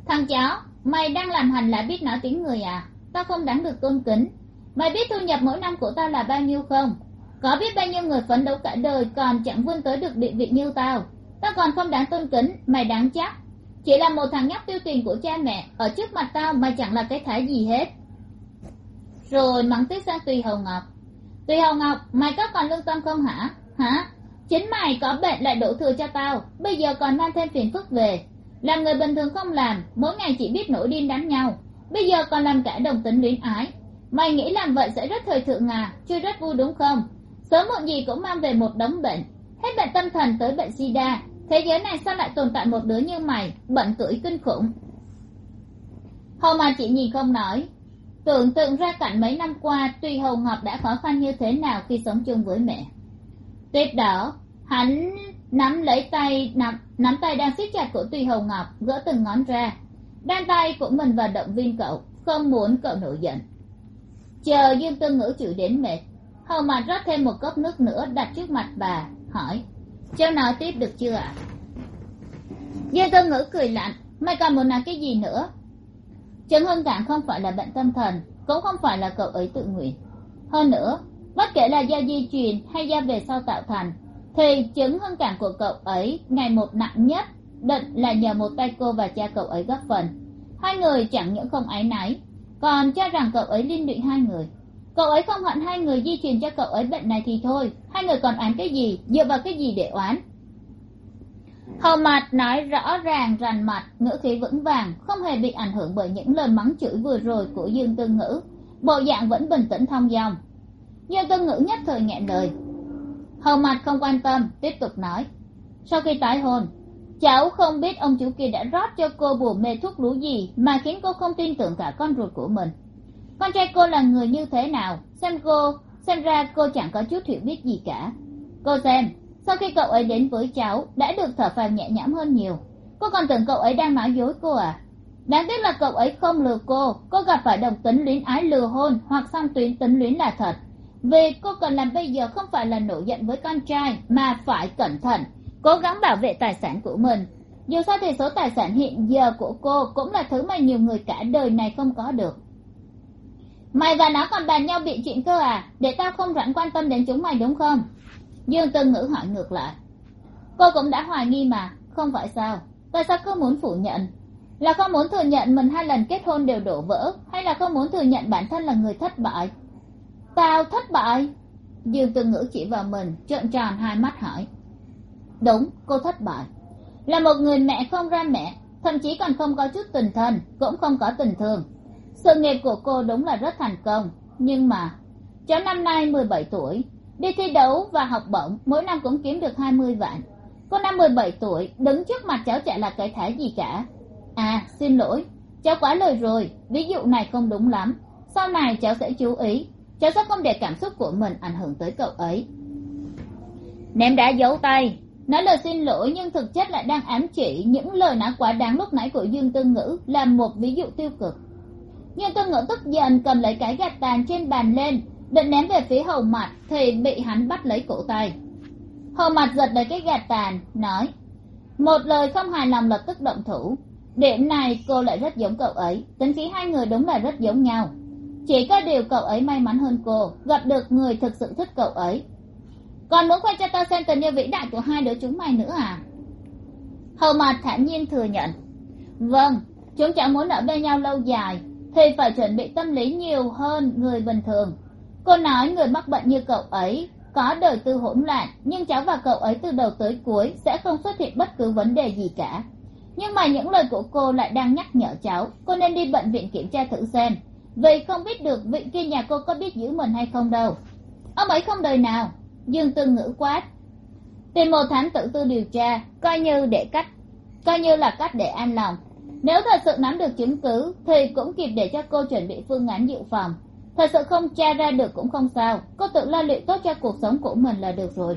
Thằng cháu, mày đang làm hành là biết nói tiếng người à? Tao không đáng được tôn kính. Mày biết thu nhập mỗi năm của tao là bao nhiêu không? Có biết bao nhiêu người phấn đấu cả đời còn chẳng vươn tới được địa vị như tao? Tao còn không đáng tôn kính, mày đáng chắc. Chỉ là một thằng nhóc tiêu tiền của cha mẹ, ở trước mặt tao mày chẳng là cái thái gì hết. Rồi mắng tiếp sang tùy hầu ngọc. Tùy hầu ngọc, mày có còn lương tâm không hả? Hả? Chính mày có bệnh lại đổ thừa cho tao, bây giờ còn mang thêm phiền phức về. Làm người bình thường không làm, mỗi ngày chỉ biết nổi điên đánh nhau. Bây giờ còn làm cả đồng tính luyến ái. Mày nghĩ làm vậy sẽ rất thời thượng à chưa rất vui đúng không? Sớm muộn gì cũng mang về một đống bệnh. Hết bệnh tâm thần tới bệnh sida, thế giới này sao lại tồn tại một đứa như mày, bận tuổi kinh khủng. Hầu mà chị nhìn không nói. Tưởng tượng ra cảnh mấy năm qua, tuy hầu ngọc đã khó khăn như thế nào khi sống chung với mẹ tiếp đó hắn nắm lấy tay nắm, nắm tay đang siết chặt của tùy hầu ngọc gỡ từng ngón ra. Đan tay của mình và động viên cậu không muốn cậu nổi giận. Chờ dương tư ngữ chịu đến mệt hầu mặt rót thêm một cốc nước nữa đặt trước mặt bà hỏi cháu nói tiếp được chưa ạ? Dương tư ngữ cười lạnh mày còn muốn nói cái gì nữa? Trần hưng cảng không phải là bệnh tâm thần cũng không phải là cậu ấy tự nguyện. Hơn nữa bất kể là do di truyền hay do về sau tạo thành, thì chứng hưng cảm của cậu ấy ngày một nặng nhất, định là nhờ một tay cô và cha cậu ấy góp phần. Hai người chẳng những không áy náy, còn cho rằng cậu ấy liên lụy hai người. Cậu ấy không hận hai người di truyền cho cậu ấy bệnh này thì thôi, hai người còn oán cái gì, dựa vào cái gì để oán? Hầu mặt nói rõ ràng rành mặt ngữ khí vững vàng, không hề bị ảnh hưởng bởi những lời mắng chửi vừa rồi của dương tư ngữ. Bộ dạng vẫn bình tĩnh thong dong nhiều tư ngữ nhất thời nghẹn lời. Hầu mặt không quan tâm, tiếp tục nói. Sau khi tái hôn, cháu không biết ông chủ kia đã rót cho cô bùa mê thuốc lú gì mà khiến cô không tin tưởng cả con ruột của mình. Con trai cô là người như thế nào, xem cô, xem ra cô chẳng có chút hiểu biết gì cả. Cô xem, sau khi cậu ấy đến với cháu, đã được thở phào nhẹ nhõm hơn nhiều. Cô còn tưởng cậu ấy đang nói dối cô à? Đáng tiếc là cậu ấy không lừa cô cô gặp phải đồng tính luyến ái lừa hôn hoặc song tuyến tính luyến là thật vì cô cần làm bây giờ không phải là nổi giận với con trai, mà phải cẩn thận, cố gắng bảo vệ tài sản của mình. Dù sao thì số tài sản hiện giờ của cô cũng là thứ mà nhiều người cả đời này không có được. Mày và nó còn bàn nhau bị chuyện cơ à? Để tao không rảnh quan tâm đến chúng mày đúng không? Dương tư ngữ hỏi ngược lại. Cô cũng đã hoài nghi mà, không phải sao? Tại sao cứ muốn phủ nhận? Là không muốn thừa nhận mình hai lần kết hôn đều đổ vỡ, hay là không muốn thừa nhận bản thân là người thất bại? Tao thất bại. Dương tư ngữ chỉ vào mình, trợn tròn hai mắt hỏi. Đúng, cô thất bại. Là một người mẹ không ra mẹ, thậm chí còn không có chút tình thân, cũng không có tình thương. Sự nghiệp của cô đúng là rất thành công, nhưng mà cháu năm nay mười bảy tuổi, đi thi đấu và học bổng, mỗi năm cũng kiếm được hai mươi vạn. Cô năm mười bảy tuổi, đứng trước mặt cháu chả là cái thẻ gì cả. À xin lỗi, cháu quá lời rồi, ví dụ này không đúng lắm. Sau này cháu sẽ chú ý cháu sẽ không để cảm xúc của mình ảnh hưởng tới cậu ấy. Ném đá giấu tay. Nói lời xin lỗi nhưng thực chất lại đang ám chỉ những lời nói quá đáng lúc nãy của dương tư ngữ là một ví dụ tiêu cực. Dương tư ngữ tức giận cầm lấy cái gạt tàn trên bàn lên, định ném về phía hầu mặt thì bị hắn bắt lấy cổ tay. Hầu mặt giật lấy cái gạt tàn, nói, một lời không hài lòng lập tức động thủ. Điểm này cô lại rất giống cậu ấy, tính khí hai người đúng là rất giống nhau chỉ có điều cậu ấy may mắn hơn cô, gặp được người thực sự thích cậu ấy. Còn muốn khoe cho tao xem tình yêu vĩ đại của hai đứa chúng mày nữa à? Hầu mặt thản nhiên thừa nhận. Vâng chúng chẳng muốn ở bên nhau lâu dài, thì phải chuẩn bị tâm lý nhiều hơn người bình thường. Cô nói người mắc bệnh như cậu ấy, có đời tư hỗn loạn, nhưng cháu và cậu ấy từ đầu tới cuối sẽ không xuất hiện bất cứ vấn đề gì cả. Nhưng mà những lời của cô lại đang nhắc nhở cháu, cô nên đi bệnh viện kiểm tra thử xem vì không biết được vị kia nhà cô có biết giữ mình hay không đâu. Ông ấy không đời nào, dương tư ngữ quát. Tìm một thám tử tư điều tra, coi như để cách, coi như là cách để an lòng. Nếu thật sự nắm được chứng cứ, thì cũng kịp để cho cô chuẩn bị phương án dự phòng. Thật sự không tra ra được cũng không sao, cô tự lo liệu tốt cho cuộc sống của mình là được rồi.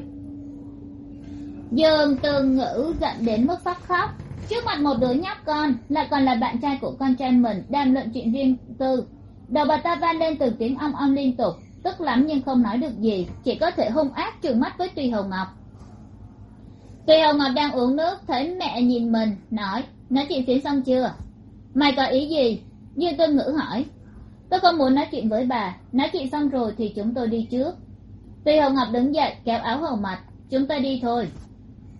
Dương tư ngữ giận đến mức phát khóc. Trước mặt một đứa nhóc con lại còn là bạn trai của con trai mình đàm luận chuyện riêng tư đầu bà ta van lên từ tiếng ong ong liên tục, tức lắm nhưng không nói được gì, chỉ có thể hung ác trừng mắt với tùy hồng ngọc. Tùy hồng ngọc đang uống nước, thấy mẹ nhìn mình, nói nói chuyện phiếm xong chưa? Mày có ý gì? Dương tư ngữ hỏi. Tôi không muốn nói chuyện với bà, nói chuyện xong rồi thì chúng tôi đi trước. Tùy hồng ngọc đứng dậy, kéo áo hầu mặt chúng ta đi thôi.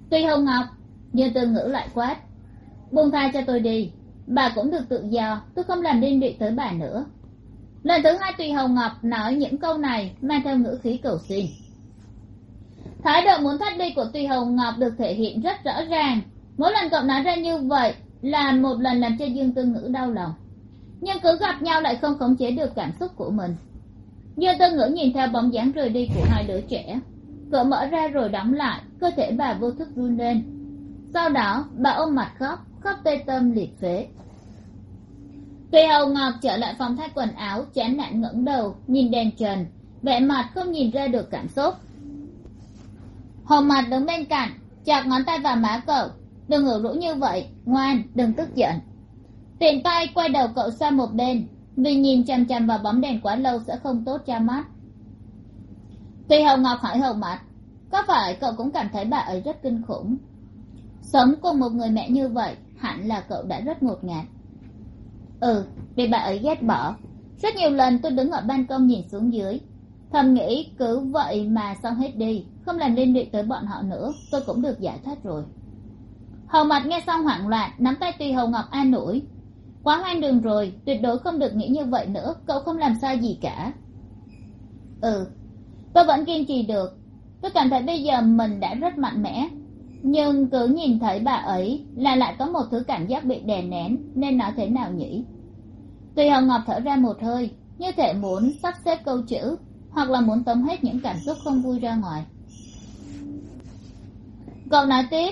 Tùy hồng ngọc dương tư ngữ lại quát, buông tha cho tôi đi, bà cũng được tự do, tôi không làm liên lụy tới bà nữa lần thứ hai tùy hồng ngọc nói những câu này, mang theo ngữ khí cầu xin. Thái độ muốn thoát đi của tùy hồng ngọc được thể hiện rất rõ ràng. Mỗi lần cậu nói ra như vậy là một lần làm cho dương tư ngữ đau lòng. Nhưng cứ gặp nhau lại không khống chế được cảm xúc của mình. Dương tư ngữ nhìn theo bóng dáng rời đi của hai đứa trẻ. Cửa mở ra rồi đóng lại, cơ thể bà vô thức run lên. Sau đó, bà ôm mặt khóc khóc tê tâm liệt phế tùy hầu ngọc trở lại phòng thay quần áo, chán nản ngẩng đầu, nhìn đèn trần, vẻ mặt không nhìn ra được cảm xúc. Hồ mặt đứng bên cạnh, chọc ngón tay vào má cậu. Đừng ngủ rũ như vậy, ngoan, đừng tức giận. Tiện tay quay đầu cậu sang một bên, vì nhìn chằm chằm vào bóng đèn quá lâu sẽ không tốt cho mắt. Tùy hầu ngọc hỏi hầu mặt có phải cậu cũng cảm thấy bà ấy rất kinh khủng? Sống cùng một người mẹ như vậy, hẳn là cậu đã rất ngột ngạt ừ bị bà ấy ghét bỏ. Rất nhiều lần tôi đứng ở ban công nhìn xuống dưới. Thầm nghĩ cứ vậy mà xong hết đi, không làm liên lụy tới bọn họ nữa, tôi cũng được giải thoát rồi. Hầu mặt nghe xong hoảng loạn, nắm tay tùy hầu ngọc an ủi. Quá hoang đường rồi, tuyệt đối không được nghĩ như vậy nữa, cậu không làm sai gì cả. Ừ tôi vẫn kiên trì được. Tôi cảm thấy bây giờ mình đã rất mạnh mẽ nhưng cứ nhìn thấy bà ấy là lại có một thứ cảm giác bị đè nén, nên nói thế nào nhỉ? Tùy hồng ngọc thở ra một hơi, như thể muốn sắp xếp câu chữ, hoặc là muốn tống hết những cảm xúc không vui ra ngoài. Cậu nói tiếp,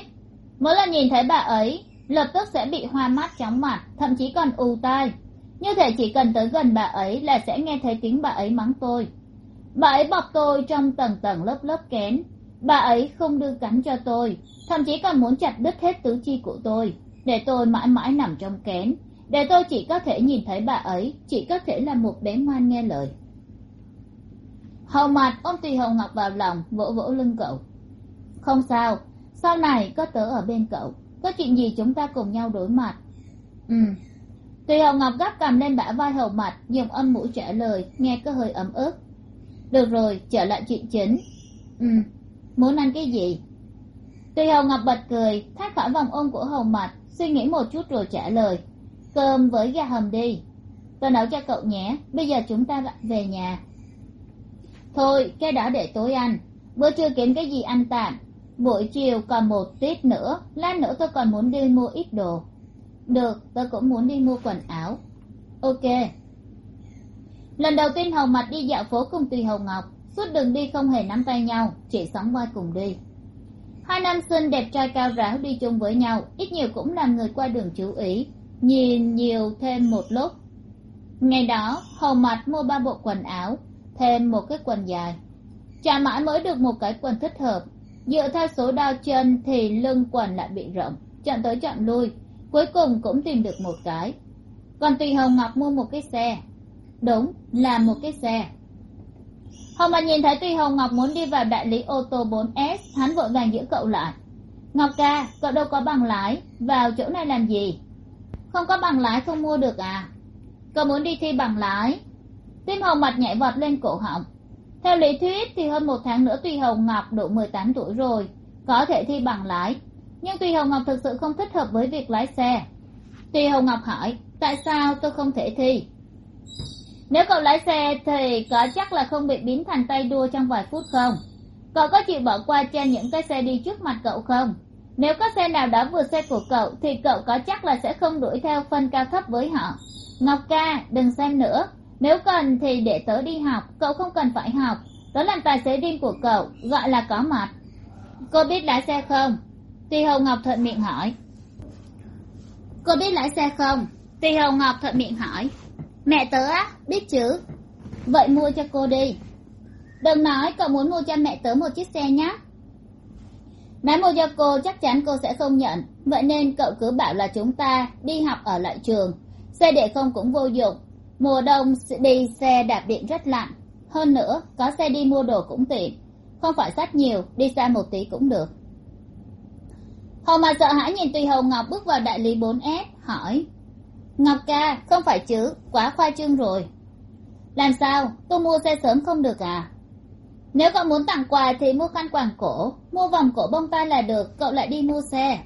mỗi lần nhìn thấy bà ấy, lập tức sẽ bị hoa mắt chóng mặt, thậm chí còn ù tai. Như thể chỉ cần tới gần bà ấy là sẽ nghe thấy tiếng bà ấy mắng tôi. Bà ấy bọc tôi trong tầng tầng lớp lớp kén. Bà ấy không đưa cắn cho tôi thậm chí còn muốn chặt đứt hết tứ chi của tôi. Để tôi mãi mãi nằm trong kén. Để tôi chỉ có thể nhìn thấy bà ấy, chỉ có thể là một bé ngoan nghe lời. Hầu mặt ôm tùy hồng ngọc vào lòng, vỗ vỗ lưng cậu. Không sao, sau này có tớ ở bên cậu. Có chuyện gì chúng ta cùng nhau đối mặt? Ừ. Tùy hồng ngọc gắp cầm lên bả vai hầu mặt, dùng âm mũi trả lời, nghe có hơi ấm ức. Được rồi, trở lại chuyện chính. Ừ. Muốn ăn cái gì? Tùy hầu ngọc bật cười thoát khỏi vòng ôm của hầu mặt suy nghĩ một chút rồi trả lời, cơm với gà hầm đi. Tôi nấu cho cậu nhé, bây giờ chúng ta về nhà. Thôi, cái đó để tối ăn, bữa trưa kiếm cái gì ăn tạm, buổi chiều còn một tiết nữa, lát nữa tôi còn muốn đi mua ít đồ. Được, tôi cũng muốn đi mua quần áo. Ok. Lần đầu tiên hầu mặt đi dạo phố cùng tùy hầu ngọc, suốt đường đi không hề nắm tay nhau, chỉ sóng vai cùng đi hai nam sinh đẹp trai cao ráo đi chung với nhau, ít nhiều cũng làm người qua đường chú ý. Nhìn nhiều thêm một lúc. Ngày đó hầu mặt mua ba bộ quần áo, thêm một cái quần dài. Chả mãi mới được một cái quần thích hợp. Dựa theo số đao chân thì lưng quần lại bị rộng, chọn tới chọn lui, cuối cùng cũng tìm được một cái. Còn tùy hồng ngọc mua một cái xe. Đúng, là một cái xe hồng mà nhìn thấy tuy hồng ngọc muốn đi vào đại lý ô tô 4S hắn vội vàng giữ cậu lại. Ngọc ca, cậu đâu có bằng lái, vào chỗ này làm gì? Không có bằng lái không mua được à? Cậu muốn đi thi bằng lái. Tim hồng mặt nhảy vọt lên cổ họng. Theo lý thuyết thì hơn một tháng nữa tuy hồng ngọc đủ mười tám tuổi rồi, có thể thi bằng lái. Nhưng tuy hồng ngọc thực sự không thích hợp với việc lái xe. Tuy hồng ngọc hỏi, tại sao tôi không thể thi? Nếu cậu lái xe thì có chắc là không bị biến thành tay đua trong vài phút không? Cậu có chịu bỏ qua cho những cái xe đi trước mặt cậu không? Nếu có xe nào đó vượt xe của cậu thì cậu có chắc là sẽ không đuổi theo phân cao thấp với họ. Ngọc ca, đừng xem nữa. Nếu cần thì để tớ đi học. Cậu không cần phải học. Tớ làm tài xế riêng của cậu, gọi là có mặt. Cô biết lái xe không? Tùy hầu ngọc thuận miệng hỏi. Cô biết lái xe không? Tùy hầu ngọc thuận miệng hỏi mẹ tớ á, biết chứ? Vậy mua cho cô đi. Đừng nói cậu muốn mua cho mẹ tớ một chiếc xe nhé nói mua cho cô chắc chắn cô sẽ không nhận. Vậy nên cậu cứ bảo là chúng ta đi học ở lại trường. Xe để không cũng vô dụng. Mùa đông đi xe đạp điện rất lạnh. Hơn nữa, có xe đi mua đồ cũng tiện. Không phải sách nhiều, đi xa một tí cũng được. Hồ mà sợ hãi nhìn tùy hồng ngọc bước vào đại lý bốn s, hỏi ngọc ca, không phải chứ, quá khoa trương rồi. Làm sao, tôi mua xe sớm không được à? Nếu cậu muốn tặng quà thì mua khăn quàng cổ, mua vòng cổ bông tai là được, cậu lại đi mua xe.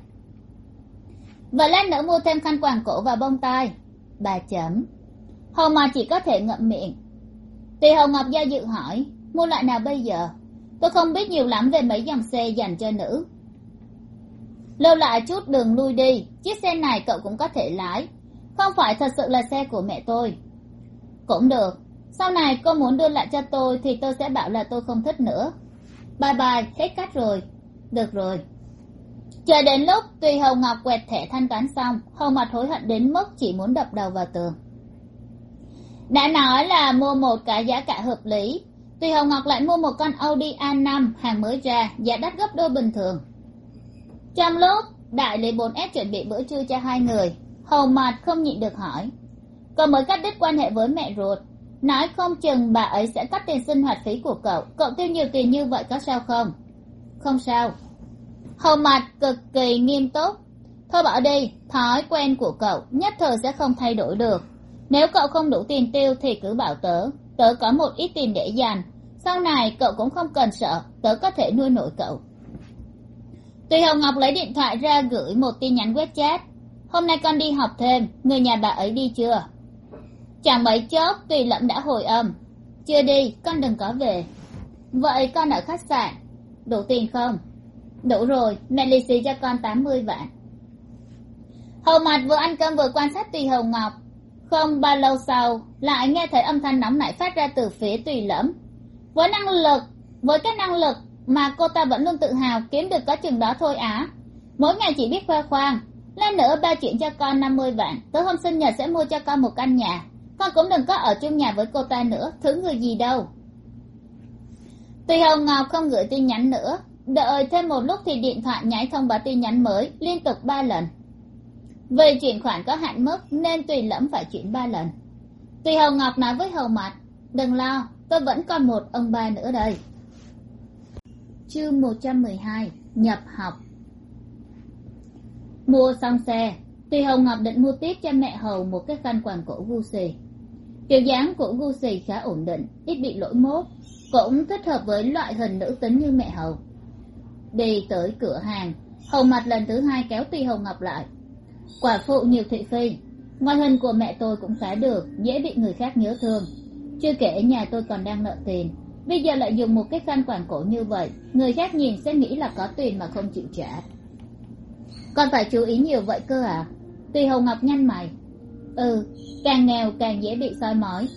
Và lát nữa mua thêm khăn quàng cổ và bông tai. Bà chấm. Hầu mà chỉ có thể ngậm miệng. Tùy hồng ngọc do dự hỏi, mua loại nào bây giờ? Tôi không biết nhiều lắm về mấy dòng xe dành cho nữ. Lâu lại chút đường lui đi, chiếc xe này cậu cũng có thể lái không phải thật sự là xe của mẹ tôi. Cũng được, sau này cô muốn đưa lại cho tôi thì tôi sẽ bảo là tôi không thích nữa. Bye bye, hết cách rồi. Được rồi. Chờ đến lúc tùy hồng ngọc quẹt thẻ thanh toán xong hầu mặt hối hận đến mức chỉ muốn đập đầu vào tường. Đã nói là mua một cái giá cả hợp lý, tùy hồng ngọc lại mua một con audi a năm hàng mới ra, giá đắt gấp đôi bình thường. Trong lúc đại lý bốn s chuẩn bị bữa trưa cho hai người hầu Mạt không nhịn được hỏi. Cậu mới cắt đứt quan hệ với mẹ ruột. Nói không chừng bà ấy sẽ cắt tiền sinh hoạt phí của cậu. Cậu tiêu nhiều tiền như vậy có sao không? Không sao. Hầu Mạt cực kỳ nghiêm túc. Thôi bỏ đi, thói quen của cậu nhất thời sẽ không thay đổi được. Nếu cậu không đủ tiền tiêu thì cứ bảo tớ. Tớ có một ít tiền để dành. Sau này cậu cũng không cần sợ. Tớ có thể nuôi nổi cậu. Tùy hồng ngọc lấy điện thoại ra gửi một tin nhắn web chat hôm nay con đi học thêm. Người nhà bà ấy đi chưa? Chẳng mấy chốc, tùy lẫm đã hồi âm. Chưa đi, con đừng có về. Vậy con ở khách sạn. Đủ tiền không? Đủ rồi, mẹ lì xì cho con tám mươi vạn. Hầu mặt vừa ăn cơm vừa quan sát tùy hồng ngọc. Không bao lâu sau, lại nghe thấy âm thanh nóng nảy phát ra từ phía tùy lẫm. Với năng lực, với cái năng lực mà cô ta vẫn luôn tự hào kiếm được có chừng đó thôi á. Mỗi ngày chỉ biết khoe khoang lên nữa ba chuyển cho con năm mươi vạn. Tới hôm sinh nhật sẽ mua cho con một căn nhà. Con cũng đừng có ở chung nhà với cô ta nữa. Thứ người gì đâu. Tùy hồng ngọc không gửi tin nhắn nữa. Đợi thêm một lúc thì điện thoại nháy thông báo tin nhắn mới, liên tục ba lần. Vì chuyển khoản có hạn mức nên tùy lẫm phải chuyển ba lần. Tùy hồng ngọc nói với hầu mặt đừng lo, tôi vẫn còn một ông ba nữa đây. Chương một trăm mười hai, nhập học mua xong xe, tuy hồng ngọc định mua tiếp cho mẹ hầu một cái khăn quàng cổ gu xì kiểu dáng của gu xì khá ổn định, ít bị lỗi mốt, cũng thích hợp với loại hình nữ tính như mẹ hầu. Đi tới cửa hàng, hầu mặt lần thứ hai kéo tuy hồng ngọc lại. Quả phụ nhiều thị phi, ngoại hình của mẹ tôi cũng khá được, dễ bị người khác nhớ thương. Chưa kể nhà tôi còn đang nợ tiền, bây giờ lại dùng một cái khăn quàng cổ như vậy, người khác nhìn sẽ nghĩ là có tiền mà không chịu trả còn phải chú ý nhiều vậy cơ à? Tùy hồng ngọc nhăn mày. Ừ càng nghèo càng dễ bị soi mói.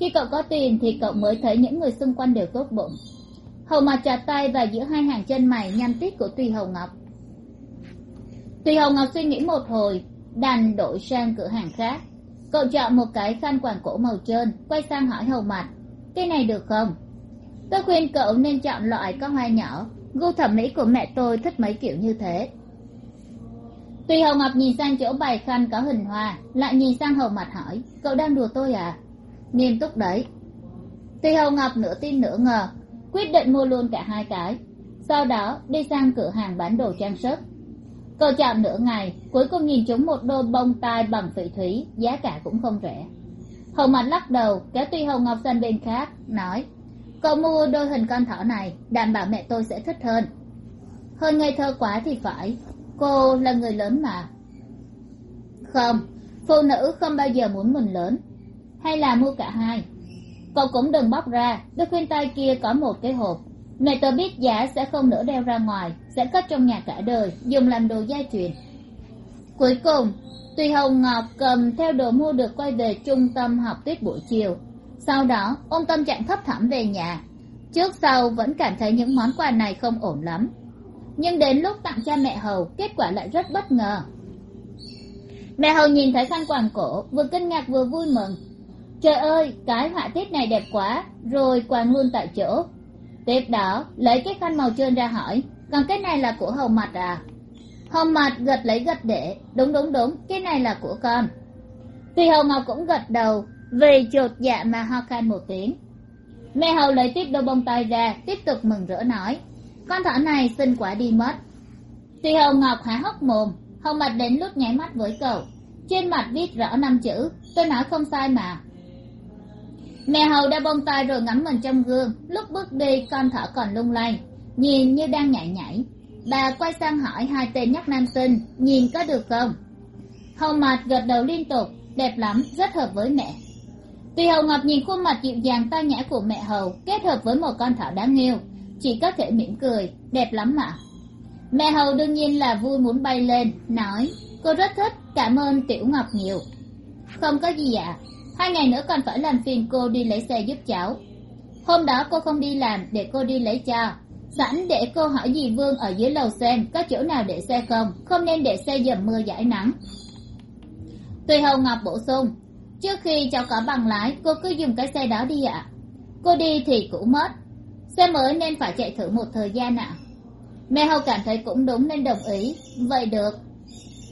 Khi cậu có tiền thì cậu mới thấy những người xung quanh đều tốt bụng. Hầu mặt chặt tay và giữa hai hàng chân mày nhăn tít của tùy hồng ngọc. Tùy hồng ngọc suy nghĩ một hồi, đành đổi sang cửa hàng khác. Cậu chọn một cái khăn quàng cổ màu trơn, quay sang hỏi hầu mặt cái này được không? Tôi khuyên cậu nên chọn loại có hoa nhỏ. Gu thẩm mỹ của mẹ tôi thích mấy kiểu như thế. Tuy hầu ngọc nhìn sang chỗ bày khăn có hình hoa, lại nhìn sang hầu mặt hỏi, cậu đang đùa tôi à? Nghiêm túc đấy Tuy hầu ngọc nửa tin nửa ngờ, quyết định mua luôn cả hai cái. Sau đó, đi sang cửa hàng bán đồ trang sức. Cậu chọn nửa ngày, cuối cùng nhìn chúng một đôi bông tai bằng phỉ thúy, giá cả cũng không rẻ. Hầu mặt lắc đầu, kéo Tuy hầu ngọc sang bên khác, nói, cậu mua đôi hình con thỏ này, đảm bảo mẹ tôi sẽ thích hơn. Hơn ngây thơ quá thì phải cô là người lớn mà. Không, phụ nữ không bao giờ muốn mình lớn, hay là mua cả hai. Cậu cũng đừng bóc ra, đôi khuyên tay kia có một cái hộp. Mẹ tôi biết giả sẽ không nỡ đeo ra ngoài, sẽ cất trong nhà cả đời, dùng làm đồ gia truyền. Cuối cùng, tùy hồng ngọc cầm theo đồ mua được quay về trung tâm học tuyết buổi chiều. Sau đó ôm tâm trạng thấp thỏm về nhà. Trước sau vẫn cảm thấy những món quà này không ổn lắm nhưng đến lúc tặng cha mẹ hầu, kết quả lại rất bất ngờ. Mẹ hầu nhìn thấy khăn quàng cổ, vừa kinh ngạc vừa vui mừng. Trời ơi, cái họa tiết này đẹp quá, rồi quàng luôn tại chỗ. Tiếp đó, lấy cái khăn màu trơn ra hỏi, còn cái này là của hầu mặt à? Hầu mặt gật lấy gật để, đúng đúng đúng, cái này là của con. Tuy hầu ngọc cũng gật đầu, vì chột dạ mà ho khan một tiếng. Mẹ hầu lấy tiếp đôi bông tay ra, tiếp tục mừng rỡ nói con thỏ này xinh quá đi mất. Tuy hồng ngọc há hốc mồm, hồng mặt đến lúc nháy mắt với cậu. Trên mặt viết rõ năm chữ, tôi nói không sai mà. Mẹ hầu đã bông tay rồi ngắm mình trong gương, lúc bước đi con thỏ còn lung lay, nhìn như đang nhảy nhảy. Bà quay sang hỏi hai tên nhóc nam sinh, nhìn có được không? Hầu mặt gật đầu liên tục, đẹp lắm, rất hợp với mẹ. Tuy hầu ngọc nhìn khuôn mặt dịu dàng tao nhã của mẹ hầu, kết hợp với một con thỏ đáng yêu chỉ có thể mỉm cười, đẹp lắm mà. Mẹ hầu đương nhiên là vui muốn bay lên, nói, cô rất thích, cảm ơn tiểu ngọc nhiều. Không có gì ạ, hai ngày nữa còn phải làm phiền cô đi lấy xe giúp cháu. Hôm đó cô không đi làm để cô đi lấy cho, sẵn để cô hỏi dì vương ở dưới lầu xem có chỗ nào để xe không không nên để xe dầm mưa giải nắng. Tùy hầu ngọc bổ sung, trước khi cháu có bằng lái, cô cứ dùng cái xe đó đi ạ. Cô đi thì cũng mất xe mới nên phải chạy thử một thời gian ạ. Mẹ hầu cảm thấy cũng đúng nên đồng ý. Vậy được.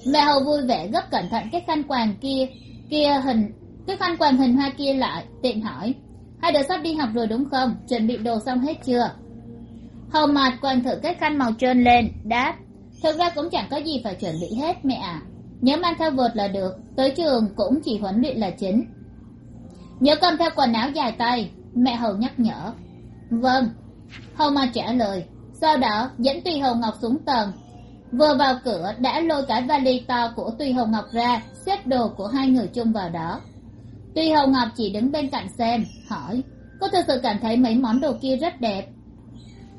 Mẹ hầu vui vẻ gấp cẩn thận cái khăn quàng kia kia hình, cái khăn quàng hình hoa kia lại, tiện hỏi, hai đứa sắp đi học rồi đúng không? Chuẩn bị đồ xong hết chưa? Hầu mặt quàng thử cái khăn màu trơn lên, đáp, thực ra cũng chẳng có gì phải chuẩn bị hết mẹ à nhớ mang theo vợt là được, tới trường cũng chỉ huấn luyện là chính. Nhớ cầm theo quần áo dài tay, mẹ hầu nhắc nhở vâng. Hầu ma trả lời, sau đó dẫn tùy hầu ngọc xuống tầng. Vừa vào cửa, đã lôi cái vali to của tùy hầu ngọc ra, xếp đồ của hai người chung vào đó. Tuy hầu ngọc chỉ đứng bên cạnh xem, hỏi cô thực sự cảm thấy mấy món đồ kia rất đẹp?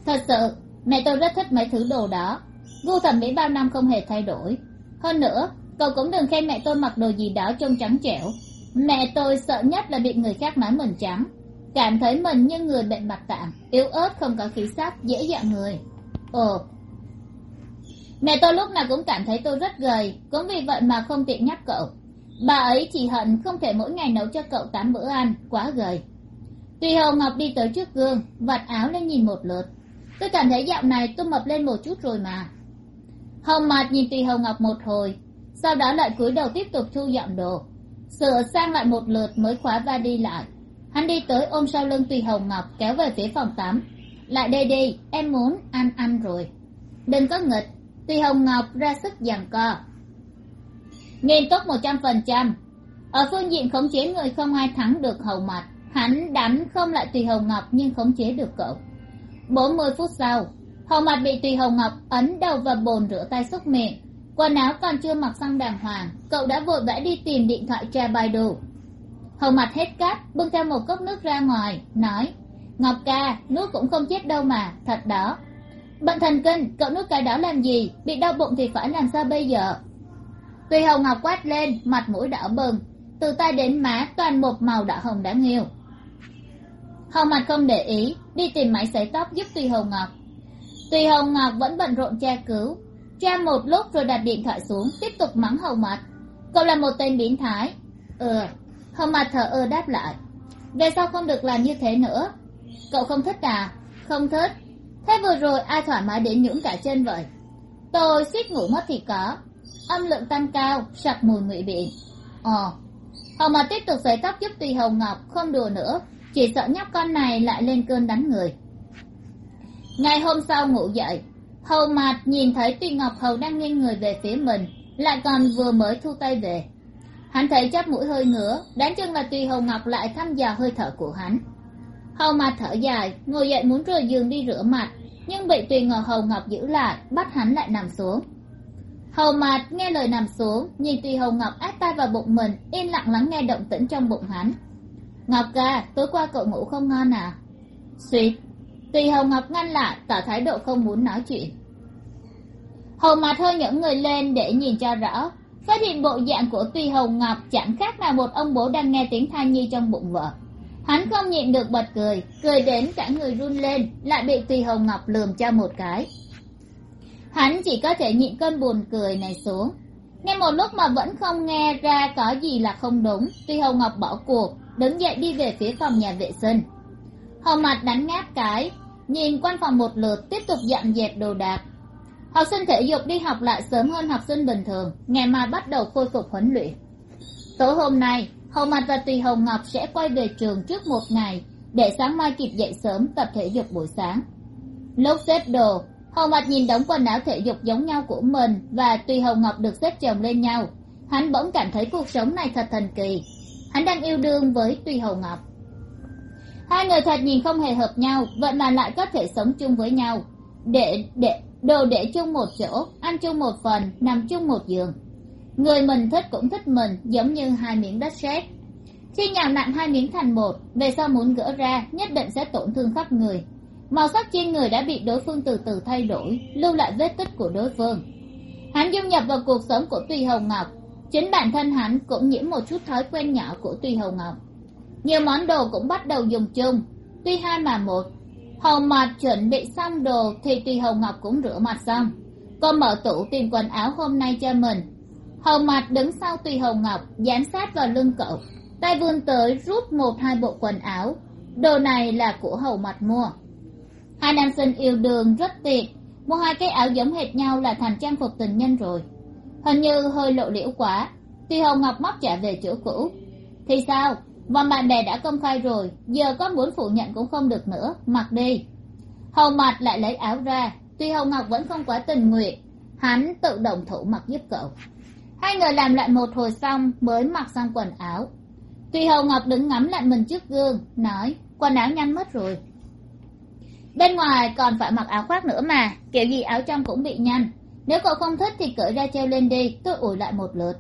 Thật sự, mẹ tôi rất thích mấy thứ đồ đó. Gu thẩm mỹ bao năm không hề thay đổi. Hơn nữa, cậu cũng đừng khen mẹ tôi mặc đồ gì đó trông trắng trẻo. Mẹ tôi sợ nhất là bị người khác nói mình trắng cảm thấy mình như người bệnh mặt tạng yếu ớt, không có khí sắc, dễ dàng người. Ồ. Mẹ tôi lúc nào cũng cảm thấy tôi rất gầy, cũng vì vậy mà không tiện nhắc cậu. Bà ấy chỉ hận không thể mỗi ngày nấu cho cậu tám bữa ăn, quá gầy. Tùy hầu ngọc đi tới trước gương vặt áo lên nhìn một lượt. Tôi cảm thấy dạo này tôi mập lên một chút rồi mà. Hồng mặt nhìn tùy hầu ngọc một hồi, sau đó lại cúi đầu tiếp tục thu dọn đồ. Sửa sang lại một lượt mới khóa va đi lại hắn đi tới ôm sau lưng tùy hồng ngọc, kéo về phía phòng tắm. Lại đây đi, em muốn ăn ăn rồi. Đừng có nghịch tùy hồng ngọc ra sức giằng co. Nghiêm túc một trăm phần trăm. Ở phương diện khống chế người không ai thắng được hầu mặt, hắn đánh không lại tùy hồng ngọc nhưng khống chế được cậu. Bốn mươi phút sau, hầu mặt bị tùy hồng ngọc ấn đầu vào bồn rửa tay xúc miệng. Quần áo còn chưa mặc xong đàng hoàng, cậu đã vội vã đi tìm điện thoại tra baidu hầu mặt hết cát bưng theo một cốc nước ra ngoài, nói, ngọc ca, nước cũng không chết đâu mà, thật đó. Bệnh thần kinh, cậu nuốt cái đó làm gì? Bị đau bụng thì phải làm sao bây giờ? Tùy hồng ngọc quát lên, mặt mũi đỏ bừng, từ tay đến má toàn một màu đỏ hồng đáng yêu hầu mặt không để ý, đi tìm máy sấy tóc giúp tùy hồng ngọc. Tùy hồng ngọc vẫn bận rộn tra cứu, tra một lúc rồi đặt điện thoại xuống, tiếp tục mắng hầu mặt cậu là một tên biến thái. Ừ hầu mặt thở ơ đáp lại. Về sau không được làm như thế nữa. Cậu không thích à? Không thích. Thế vừa rồi ai thoải mái đến nhũng cả chân vậy? Tôi suýt ngủ mất thì có. Âm lượng tăng cao, sặc mùi ngụy biện. Ồ hầu mặt tiếp tục sấy tóc giúp tùy hồng ngọc không đùa nữa. Chỉ sợ nhóc con này lại lên cơn đánh người. Ngày hôm sau ngủ dậy, hầu mặt nhìn thấy tuy ngọc hầu đang nghiêng người về phía mình, lại còn vừa mới thu tay về hắn thấy chắp mũi hơi ngứa đáng chừng là tùy hầu ngọc lại thăm dò hơi thở của hắn. Hầu mặt thở dài, ngồi dậy muốn rời giường đi rửa mặt, nhưng bị tùy ngờ hầu ngọc giữ lại, bắt hắn lại nằm xuống. Hầu mặt nghe lời nằm xuống, nhìn tùy hầu ngọc áp tay vào bụng mình, yên lặng lắng nghe động tĩnh trong bụng hắn. Ngọc ca, tối qua cậu ngủ không ngon à? Suýt tùy hầu ngọc ngăn lại, tỏ thái độ không muốn nói chuyện. Hầu mặt hơi những người lên để nhìn cho rõ phát hiện bộ dạng của tùy hồng ngọc, chẳng khác nào một ông bố đang nghe tiếng thai nhi trong bụng vợ. Hắn không nhịn được bật cười cười đến cả người run lên, lại bị tùy hồng ngọc lườm cho một cái. Hắn chỉ có thể nhịn cơn buồn cười này xuống. Nghe một lúc mà vẫn không nghe ra có gì là không đúng, tuy hồng ngọc bỏ cuộc, đứng dậy đi về phía phòng nhà vệ sinh. Hồng mặt đánh ngáp cái, nhìn quanh phòng một lượt, tiếp tục dọn dẹp đồ đạc học sinh thể dục đi học lại sớm hơn học sinh bình thường. Ngày mai bắt đầu khôi phục huấn luyện. Tối hôm nay hầu mặt và tùy hồng ngọc sẽ quay về trường trước một ngày để sáng mai kịp dậy sớm tập thể dục buổi sáng. Lúc xếp đồ hầu mặt nhìn đống quần áo thể dục giống nhau của mình và tùy hồng ngọc được xếp chồng lên nhau. Hắn bỗng cảm thấy cuộc sống này thật thần kỳ. Hắn đang yêu đương với tùy hồng ngọc. Hai người thật nhìn không hề hợp nhau, vậy mà lại có thể sống chung với nhau. Để để đồ để chung một chỗ, ăn chung một phần, nằm chung một giường. Người mình thích cũng thích mình, giống như hai miếng đất sét. Khi nhào nặn hai miếng thành một, về sau muốn gỡ ra, nhất định sẽ tổn thương khắp người. Màu sắc trên người đã bị đối phương từ từ thay đổi, lưu lại vết tích của đối phương. Hắn dung nhập vào cuộc sống của tùy hồng ngọc. Chính bản thân hắn cũng nhiễm một chút thói quen nhỏ của tùy hồng ngọc. Nhiều món đồ cũng bắt đầu dùng chung. Tuy hai mà một hầu mặt chuẩn bị xong đồ thì tùy hồng ngọc cũng rửa mặt xong. Cô mở tủ tìm quần áo hôm nay cho mình. Hầu mặt đứng sau tùy hồng ngọc dán sát vào lưng cậu. Tay vươn tới rút một hai bộ quần áo. Đồ này là của hầu mặt mua. Hai nam sinh yêu đương rất tiện. Mua hai cái áo giống hệt nhau là thành trang phục tình nhân rồi. Hình như hơi lộ liễu quá. Tùy hồng ngọc móc trả về chỗ cũ. Thì sao? Vòng bạn bè đã công khai rồi, giờ có muốn phủ nhận cũng không được nữa, mặc đi. Hầu mặt lại lấy áo ra, tuy hầu ngọc vẫn không quá tình nguyện, hắn tự động thủ mặc giúp cậu. Hai người làm lại một hồi xong mới mặc xong quần áo. Tuy hầu ngọc đứng ngắm lại mình trước gương, nói, quần áo nhanh mất rồi. Bên ngoài còn phải mặc áo khoác nữa mà, kiểu gì áo trong cũng bị nhanh. Nếu cậu không thích thì cởi ra treo lên đi, tôi ủi lại một lượt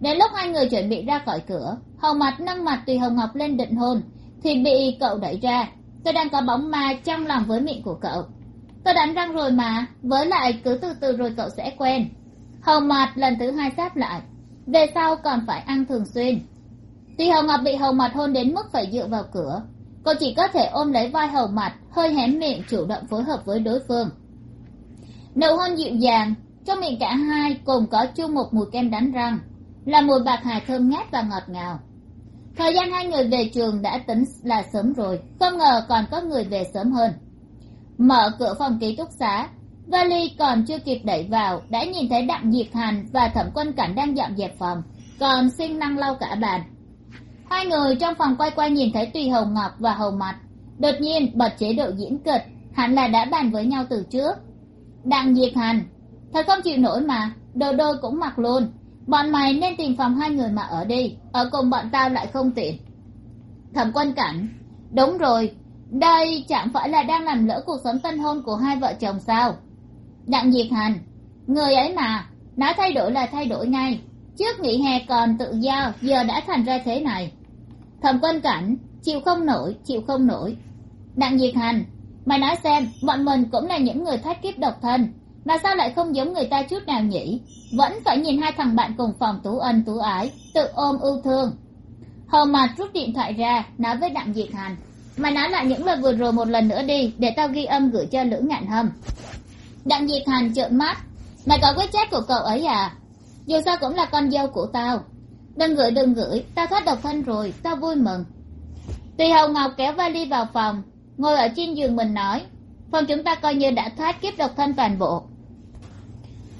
đến lúc hai người chuẩn bị ra khỏi cửa, hầu mặt, nâng mặt tùy hồng ngọc lên định hôn, thì bị cậu đẩy ra. Tôi đang có bóng ma trong lòng với miệng của cậu. Tôi đánh răng rồi mà, với lại cứ từ từ rồi cậu sẽ quen. Hầu mặt lần thứ hai sáp lại, về sau còn phải ăn thường xuyên. Tuy hồng ngọc bị hầu mặt hôn đến mức phải dựa vào cửa, cô chỉ có thể ôm lấy vai hầu mặt hơi hém miệng chủ động phối hợp với đối phương. Nụ hôn dịu dàng, trong miệng cả hai cùng có chung một mùi kem đánh răng là mùi bạc hà thơm ngát và ngọt ngào. Thời gian hai người về trường đã tính là sớm rồi, không ngờ còn có người về sớm hơn. Mở cửa phòng ký túc xá, vali còn chưa kịp đẩy vào, đã nhìn thấy đặng diệt hành và thẩm quân cảnh đang dọn dẹp phòng, còn sinh năng lau cả bàn. Hai người trong phòng quay quay nhìn thấy tùy hồng ngọc và hầu mặt đột nhiên, bật chế độ diễn kịch, hẳn là đã bàn với nhau từ trước. Đặng diệt hành thật không chịu nổi mà, đồ đôi cũng mặc luôn bọn mày nên tìm phòng hai người mà ở đi, ở cùng bọn tao lại không tiện. Thẩm quân cảnh, đúng rồi, đây chẳng phải là đang làm lỡ cuộc sống tân hôn của hai vợ chồng sao? Đặng diệt hành, người ấy mà nói thay đổi là thay đổi ngay. Trước nghỉ hè còn tự do, giờ đã thành ra thế này. Thẩm quân cảnh, chịu không nổi, chịu không nổi. Đặng diệt hành, mày nói xem, bọn mình cũng là những người thoát kiếp độc thân mà sao lại không giống người ta chút nào nhỉ? Vẫn phải nhìn hai thằng bạn cùng phòng tú ân, tú ái, tự ôm ưu thương. Hầu mặt rút điện thoại ra, nói với đặng diệt hành mà nói lại những lời vừa rồi một lần nữa đi, để tao ghi âm gửi cho lữ ngạn hâm. Đặng diệt hành trợn mắt, mày có quyết chat của cậu ấy à? Dù sao cũng là con dâu của tao. Đừng gửi đừng gửi tao thoát độc thân rồi, tao vui mừng. Tùy hầu ngọc kéo vali vào phòng, ngồi ở trên giường mình nói, phòng chúng ta coi như đã thoát kiếp độc thân toàn bộ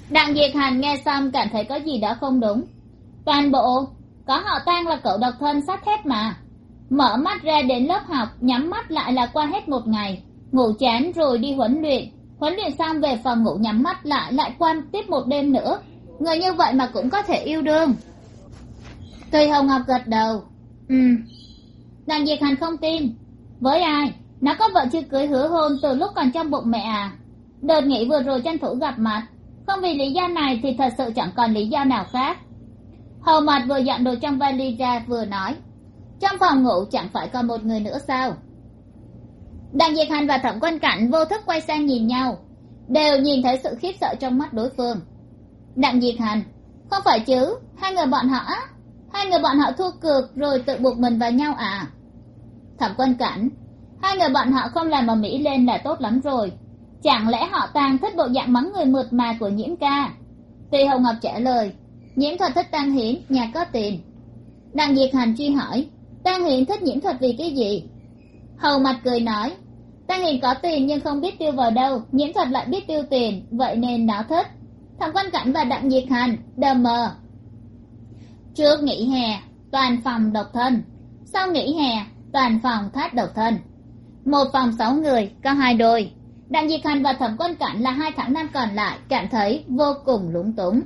đặng diệt hàn nghe xong cảm thấy có gì đó không đúng. Toàn bộ, có họ tan là cậu độc thân sát thép mà. Mở mắt ra đến lớp học, nhắm mắt lại là qua hết một ngày. Ngủ chán rồi đi huấn luyện. Huấn luyện xong về phòng ngủ nhắm mắt lại lại quan tiếp một đêm nữa. Người như vậy mà cũng có thể yêu đương. Tùy hồng ngọc gật đầu. Ừ. Đặng diệt hàn không tin. Với ai? Nó có vợ chưa cưới hứa hôn từ lúc còn trong bụng mẹ à? Đợt nghỉ vừa rồi tranh thủ gặp mặt không vì lý do này thì thật sự chẳng còn lý do nào khác. Hầu mặt vừa dọn đồ trong vali ra vừa nói, trong phòng ngủ chẳng phải còn một người nữa sao? Đặng diệt hành và thẩm quân cảnh vô thức quay sang nhìn nhau, đều nhìn thấy sự khiếp sợ trong mắt đối phương. Đặng diệt hành, không phải chứ, hai người bọn họ hai người bọn họ thua cược rồi tự buộc mình vào nhau à? Thẩm quân cảnh, hai người bọn họ không làm ở mỹ lên là tốt lắm rồi chẳng lẽ họ tàng thích bộ dạng mắng người mượt mà của nhiễm ca? Tùy hồng ngọc trả lời, nhiễm thuật thích tăng hiển, nhà có tiền. Đặng diệt hành truy hỏi, tăng hiển thích nhiễm thuật vì cái gì? Hầu mặt cười nói, tăng hiển có tiền nhưng không biết tiêu vào đâu, nhiễm thuật lại biết tiêu tiền, vậy nên nó thích. Thẩm quan cảnh và đặng diệt hành đờ mờ. Trước nghỉ hè, toàn phòng độc thân. Sau nghỉ hè, toàn phòng thoát độc thân. Một phòng sáu người, có hai đôi đặng diệt hành và thẩm quân cảnh là hai thằng nam còn lại, cảm thấy vô cùng lúng túng.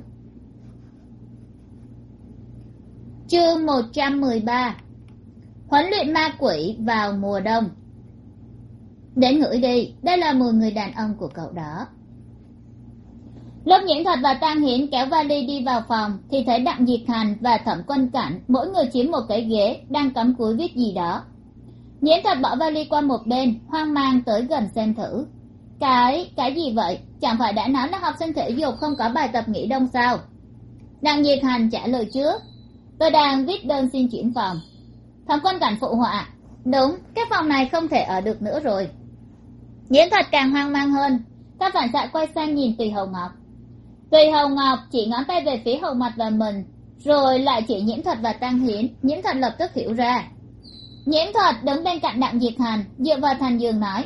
Chương một trăm mười ba. Huấn luyện ma quỷ vào mùa đông. Đến ngửi đi, đây là mùi người đàn ông của cậu đó. Lúc nhiễm thuật và tang hiến kéo vali đi vào phòng, thì thấy đặng diệt hành và thẩm quân cảnh mỗi người chiếm một cái ghế, đang cắm cúi viết gì đó. Nhiễm thuật bỏ vali qua một bên, hoang mang tới gần xem thử cái cái gì vậy? Chẳng phải đã nói là học sinh thể dục không có bài tập nghỉ đông sao? Đặng diệt hành trả lời trước. Tôi đang viết đơn xin chuyển phòng. Thẩm quân cảnh phụ họa. Đúng, cái phòng này không thể ở được nữa rồi. Nhiễm thuật càng hoang mang hơn. Ta phản xạ quay sang nhìn tùy hầu ngọc. Tùy hầu ngọc chỉ ngón tay về phía hầu mặt và mình, rồi lại chỉ nhiễm thuật và tăng hiến. Nhiễm thuật lập tức hiểu ra. Nhiễm thuật đứng bên cạnh đặng diệt hành, dựa vào thành giường nói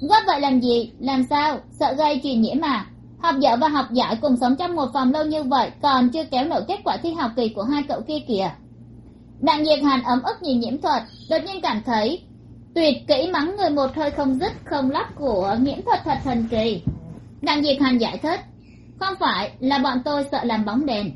gấp vậy làm gì? Làm sao? Sợ gây truyền nhiễm à học dở và học giỏi cùng sống trong một phòng lâu như vậy còn chưa kéo nổi kết quả thi học kỳ của hai cậu kia kìa. Đặng diệt hàn ấm ức nhìn nhiễm thuật, đột nhiên cảm thấy tuyệt kỹ mắng người một hơi không dứt, không lắp của nhiễm thuật thật thần kỳ. Đặng diệt hàn giải thích, không phải là bọn tôi sợ làm bóng đèn.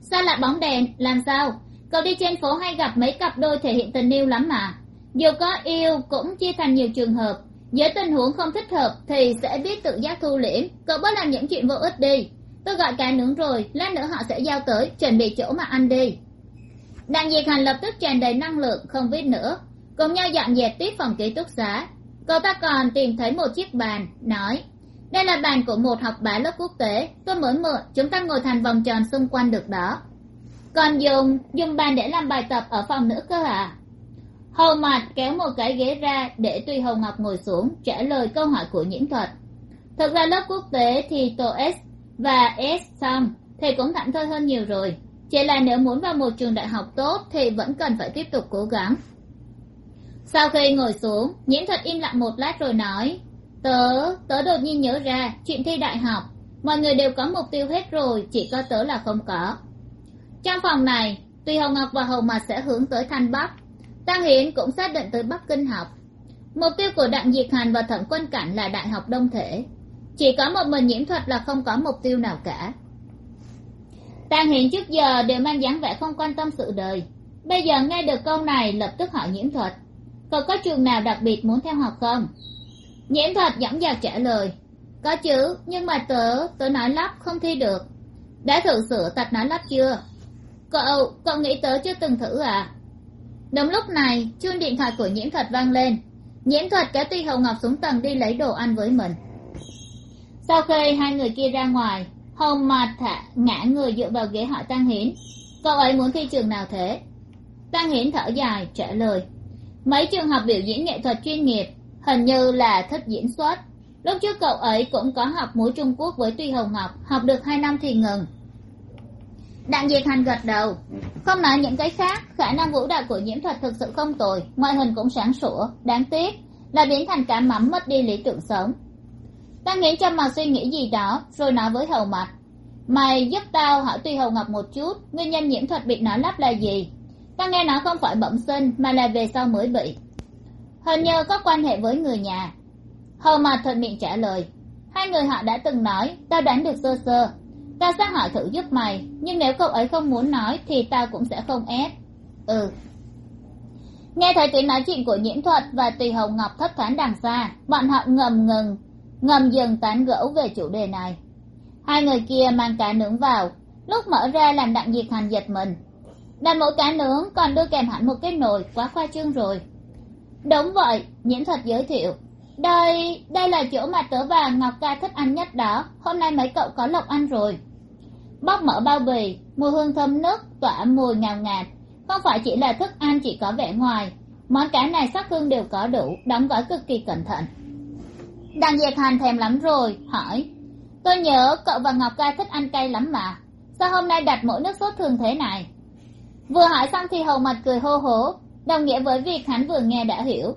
Sao lại bóng đèn? Làm sao? Cậu đi trên phố hay gặp mấy cặp đôi thể hiện tình yêu lắm mà. Dù có yêu cũng chia thành nhiều trường hợp với tình huống không thích hợp thì sẽ biết tự giác thu liễm. Cậu bớt làm những chuyện vô ích đi. Tôi gọi cá nướng rồi, lát nữa họ sẽ giao tới, chuẩn bị chỗ mà ăn đi. Đặng diệt hành lập tức tràn đầy năng lượng, không biết nữa. Cùng nhau dọn dẹp tiếp phòng ký túc xá. Cậu ta còn tìm thấy một chiếc bàn, nói, đây là bàn của một học bá lớp quốc tế. Tôi mới mượn, chúng ta ngồi thành vòng tròn xung quanh được đó. Còn dùng dùng bàn để làm bài tập ở phòng nữa cơ à hầu Mạt kéo một cái ghế ra để tuy Hồng ngọc ngồi xuống, trả lời câu hỏi của nhiễm thuật. Thực ra lớp quốc tế thì tổ s và s xong, thì cũng thảnh thơi hơn nhiều rồi. Chỉ là nếu muốn vào một trường đại học tốt thì vẫn cần phải tiếp tục cố gắng. Sau khi ngồi xuống, nhiễm thuật im lặng một lát rồi nói, tớ tớ đột nhiên nhớ ra chuyện thi đại học. Mọi người đều có mục tiêu hết rồi, chỉ có tớ là không có. Trong phòng này, tuy hồng ngọc và hầu Mạt sẽ hướng tới thanh bắc tăng hiến cũng xác định tới bắc kinh học. Mục tiêu của đặng diệt hành và thẩm quân cảnh là đại học đông thể. Chỉ có một mình nhiễm thuật là không có mục tiêu nào cả. Tăng hiến trước giờ đều mang dáng vẻ không quan tâm sự đời. Bây giờ nghe được câu này, lập tức hỏi nhiễm thuật. Cậu có trường nào đặc biệt muốn theo học không? Nhiễm thuật dõng dạc trả lời. Có chứ, nhưng mà tớ tớ nói lắp không thi được. Đã thử sửa tạch nói lắp chưa? Cậu cậu nghĩ tớ chưa từng thử à? Đúng lúc này, chuông điện thoại của nhiễm thuật vang lên. Nhiễm thuật kéo tuy hầu ngọc xuống tầng đi lấy đồ ăn với mình. Sau khi hai người kia ra ngoài, hồng mặt thả ngã người dựa vào ghế hỏi tăng hiến cậu ấy muốn thi trường nào thế? Tăng hiến thở dài, trả lời. Mấy trường học biểu diễn nghệ thuật chuyên nghiệp, hình như là thích diễn xuất. Lúc trước cậu ấy cũng có học múa trung quốc với tuy hầu ngọc, học được hai năm thì ngừng đặng diệt hành gật đầu. Không nói những cái khác, khả năng vũ đạo của nhiễm thuật thực sự không tồi, ngoại hình cũng sáng sủa, đáng tiếc là biến thành cá mắm mất đi lý tưởng sống. Ta nghĩ cho mà suy nghĩ gì đó, rồi nói với hầu mặt mày giúp tao hỏi tuy hầu ngọc một chút, nguyên nhân nhiễm thuật bị nó lắp là gì? Ta nghe nói không phải bẩm sinh, mà là về sau mới bị. Hình như có quan hệ với người nhà. Hầu mặt thuận miệng trả lời. Hai người họ đã từng nói, tao đoán được sơ sơ ta sẽ hỏi thử giúp mày, nhưng nếu cậu ấy không muốn nói thì ta cũng sẽ không ép. Ừ. Nghe thấy tiếng nói chuyện của nhiễm thuật và tùy hồng ngọc thấp thoáng đằng xa, bọn họ ngầm ngừng, ngầm dừng tán gẫu về chủ đề này. Hai người kia mang cá nướng vào, lúc mở ra làm đặng diệt hành giật mình. Đặt mỗi cá nướng còn đưa kèm hẳn một cái nồi quá khoa trương rồi. Đúng vậy, nhiễm thuật giới thiệu. Đây đây là chỗ mà tớ và ngọc ca thích ăn nhất đó. Hôm nay mấy cậu có lộc ăn rồi bóc mở bao bì, mùi hương thơm nức, tỏa mùi ngào ngạt. Không phải chỉ là thức ăn, chỉ có vẻ ngoài. Món cá này sắc hương đều có đủ, đóng gói cực kỳ cẩn thận. Đàn diệt hành thèm lắm rồi, hỏi. Tôi nhớ cậu và ngọc ca thích ăn cay lắm mà. Sao hôm nay đặt mỗi nước sốt thường thế này? Vừa hỏi xong thì hầu mặt cười hô hố, đồng nghĩa với việc hắn vừa nghe đã hiểu.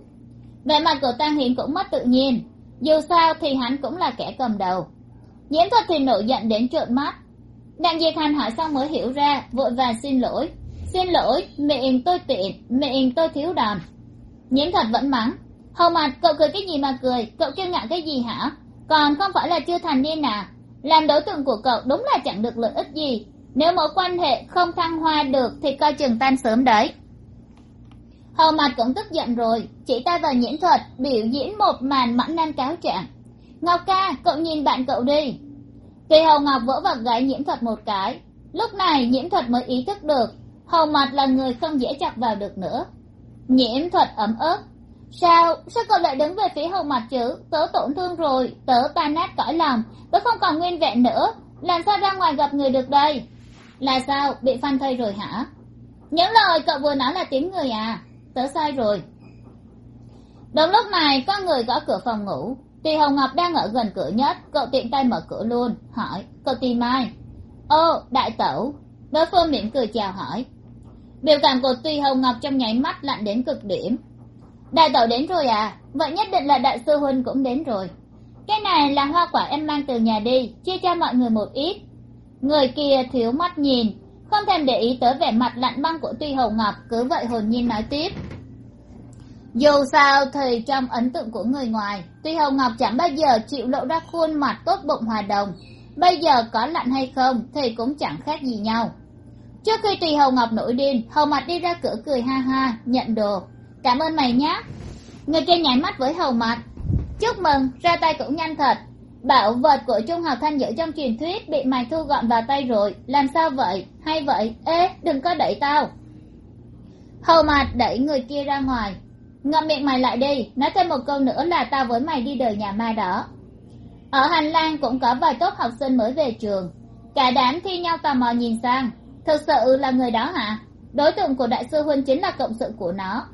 Vẻ mặt của tang hiện cũng mất tự nhiên. Dù sao thì hắn cũng là kẻ cầm đầu. Nhiễm thuật thì nổi giận đến trợn mắt đặng diệt hành hỏi xong mới hiểu ra, vội vàng xin lỗi. Xin lỗi, miệng tôi tiện, miệng tôi thiếu đòn nhiễm thuật vẫn mắng. Hầu mặt cậu cười cái gì mà cười, cậu kiêu ngạo cái gì hả? Còn không phải là chưa thành niên à? Làm đối tượng của cậu đúng là chẳng được lợi ích gì. Nếu mối quan hệ không thăng hoa được thì coi chừng tan sớm đấy. Hầu mặt cũng tức giận rồi, chỉ tay vào nhiễm thuật biểu diễn một màn mãn nam cáo trạng. Ngọc ca, cậu nhìn bạn cậu đi tùy hầu ngọc vỗ vào gáy nhiễm thuật một cái. Lúc này nhiễm thuật mới ý thức được, hầu mặt là người không dễ chọc vào được nữa. Nhiễm thuật ấm ức. Sao sao cậu lại đứng về phía hầu mặt chứ? Tớ tổn thương rồi, tớ tan nát cõi lòng, tớ không còn nguyên vẹn nữa. Làm sao ra ngoài gặp người được đây? Là sao, bị phanh thây rồi hả? Những lời cậu vừa nói là tiếng người à? Tớ sai rồi. Đúng lúc này, có người gõ cửa phòng ngủ tùy hồng ngọc đang ở gần cửa nhất, cậu tiện tay mở cửa luôn, hỏi, cậu tìm ai ô, đại tẩu. Đối phương mỉm cười chào hỏi. Biểu cảm của tùy hồng ngọc trong nháy mắt lặn đến cực điểm. Đại tẩu đến rồi à? Vậy nhất định là đại sư huynh cũng đến rồi. Cái này là hoa quả em mang từ nhà đi, chia cho mọi người một ít. Người kia thiếu mắt nhìn, không thèm để ý tới vẻ mặt lạnh băng của tuy hồng ngọc, cứ vậy hồn nhiên nói tiếp dù sao thì trong ấn tượng của người ngoài, tuy hồng ngọc chẳng bao giờ chịu lộ ra khuôn mặt tốt bụng hòa đồng. Bây giờ có lạnh hay không thì cũng chẳng khác gì nhau. Trước khi tùy hồng ngọc nổi điên, hồng mặt đi ra cửa cười ha ha, nhận đồ. Cảm ơn mày nhé. Người kia nháy mắt với hồng mặt chúc mừng, ra tay cũng nhanh thật. Bảo vật của trung học thanh dữ trong truyền thuyết bị mày thu gọn vào tay rồi, làm sao vậy? Hay vậy? Ê, đừng có đẩy tao. Hầu mặt đẩy người kia ra ngoài ngậm miệng mày lại đi, nói thêm một câu nữa là tao với mày đi đời nhà ma đó. Ở hành lang cũng có vài tốt học sinh mới về trường. Cả đám thi nhau tò mò nhìn sang. Thực sự là người đó hả? Đối tượng của đại sư huynh chính là cộng sự của nó.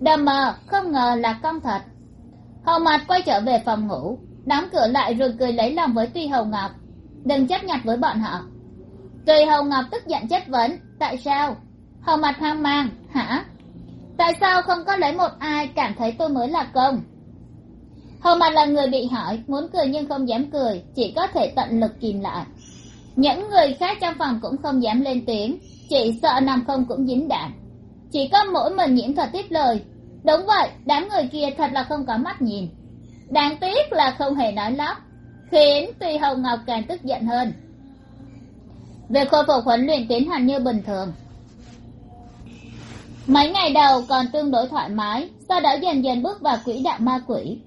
Đầm mờ, không ngờ là con thật. Hầu mặt quay trở về phòng ngủ. Đóng cửa lại rồi cười lấy lòng với tuy hầu ngọc. Đừng chấp nhặt với bọn họ. Tuy hầu ngọc tức giận chất vấn, tại sao? Hầu mặt hoang mang, hả? Tại sao không có lấy một ai cảm thấy tôi mới là công? Hầu mặt là người bị hỏi, muốn cười nhưng không dám cười, chỉ có thể tận lực kìm lại. Những người khác trong phòng cũng không dám lên tiếng, chỉ sợ nằm không cũng dính đạn. Chỉ có mỗi mình nhiễm thuật tiếp lời. Đúng vậy, đám người kia thật là không có mắt nhìn. Đáng tiếc là không hề nói lóc, khiến tuy hồng ngọc càng tức giận hơn. Việc khôi phục huấn luyện tiến hành như bình thường mấy ngày đầu còn tương đối thoải mái, sau đó dần dần bước vào quỹ đạo ma quỷ.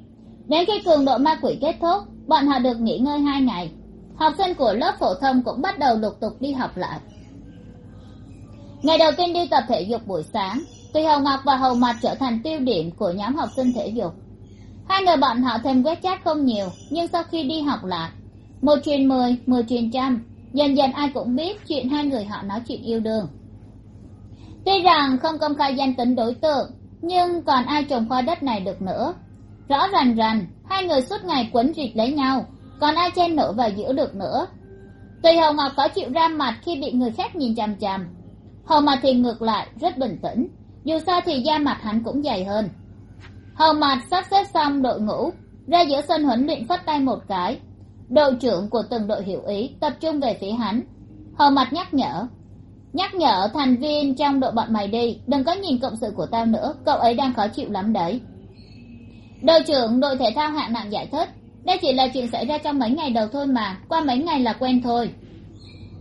Đến khi cường độ ma quỷ kết thúc, bọn họ được nghỉ ngơi hai ngày. Học sinh của lớp phổ thông cũng bắt đầu lục tục đi học lại. Ngày đầu tiên đi tập thể dục buổi sáng tùy hầu ngọc và hầu mặt trở thành tiêu điểm của nhóm học sinh thể dục. Hai người bọn họ thêm quét chat không nhiều, nhưng sau khi đi học lại, một truyền mười mười truyền trăm, dần dần ai cũng biết chuyện hai người họ nói chuyện yêu đương tuy rằng không công khai danh tính đối tượng, nhưng còn ai trồng khoa đất này được nữa? Rõ ràng ràng hai người suốt ngày quấn rịt lấy nhau, còn ai chen nổi vào giữa được nữa? Tùy hầu ngọc có chịu ra mặt khi bị người khác nhìn chằm chằm. Hầu mặt thì ngược lại, rất bình tĩnh, dù sao thì da mặt hắn cũng dày hơn. Hầu mặt sắp xếp xong đội ngũ, ra giữa sân huấn luyện phất tay một cái. Đội trưởng của từng đội hiểu ý, tập trung về phía hắn. Hầu mặt nhắc nhở nhắc nhở thành viên trong đội bọn mày đi, đừng có nhìn cộng sự của tao nữa, cậu ấy đang khó chịu lắm đấy. Đội trưởng đội thể thao hạng nặng giải thích, đây chỉ là chuyện xảy ra trong mấy ngày đầu thôi mà, qua mấy ngày là quen thôi.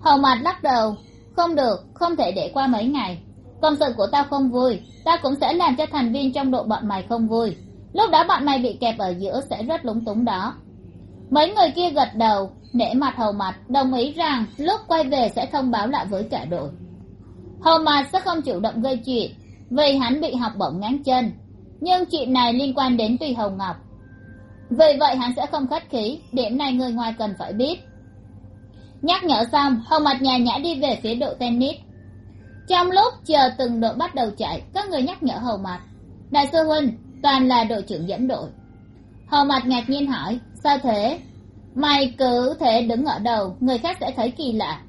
Hầu mặt lắc đầu, không được, không thể để qua mấy ngày. Cộng sự của tao không vui, tao cũng sẽ làm cho thành viên trong đội bọn mày không vui. Lúc đó bọn mày bị kẹp ở giữa sẽ rất lúng túng đó mấy người kia gật đầu, nể mặt hầu mặt, đồng ý rằng lúc quay về sẽ thông báo lại với cả đội. Hầu mặt sẽ không chủ động gây chuyện, vì hắn bị học bổng ngán chân. Nhưng chuyện này liên quan đến tùy hầu ngọc. Vì vậy hắn sẽ không khách khí, điểm này người ngoài cần phải biết. Nhắc nhở xong, hầu mặt nhà nhã đi về phía đội tennis. Trong lúc chờ từng đội bắt đầu chạy các người nhắc nhở hầu mặt. Đại sư huynh toàn là đội trưởng dẫn đội hầu mặt ngạc nhiên hỏi, sao thế? Mày cứ thế đứng ở đầu, người khác sẽ thấy kỳ lạ.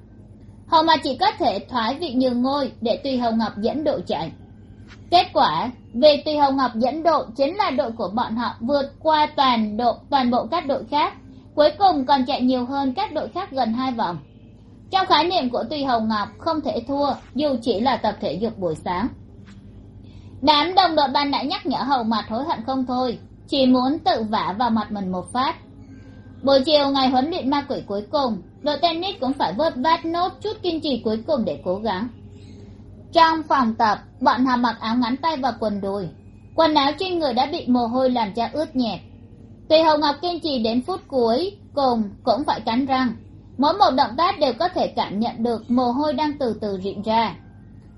Hầu mặt chỉ có thể thoái vị nhường ngôi để tùy hầu ngọc dẫn đội chạy. Kết quả, vì tùy hầu ngọc dẫn đội chính là đội của bọn họ vượt qua toàn độ, toàn bộ các đội khác, cuối cùng còn chạy nhiều hơn các đội khác gần hai vòng. Trong khái niệm của tùy hầu ngọc không thể thua, dù chỉ là tập thể dục buổi sáng. Đám đồng đội ban đã nhắc nhở hầu mặt hối hận không thôi chỉ muốn tự vả vào mặt mình một phát. Buổi chiều, ngày huấn luyện ma quỷ cuối cùng, đội tennis cũng phải vớt vát nốt chút kiên trì cuối cùng để cố gắng. Trong phòng tập, bọn họ mặc áo ngắn tay và quần đùi. Quần áo trên người đã bị mồ hôi làm cho ướt nhẹp. Tùy hồng ngọc kiên trì đến phút cuối cùng cũng phải cắn răng. Mỗi một động tác đều có thể cảm nhận được mồ hôi đang từ từ rịn ra.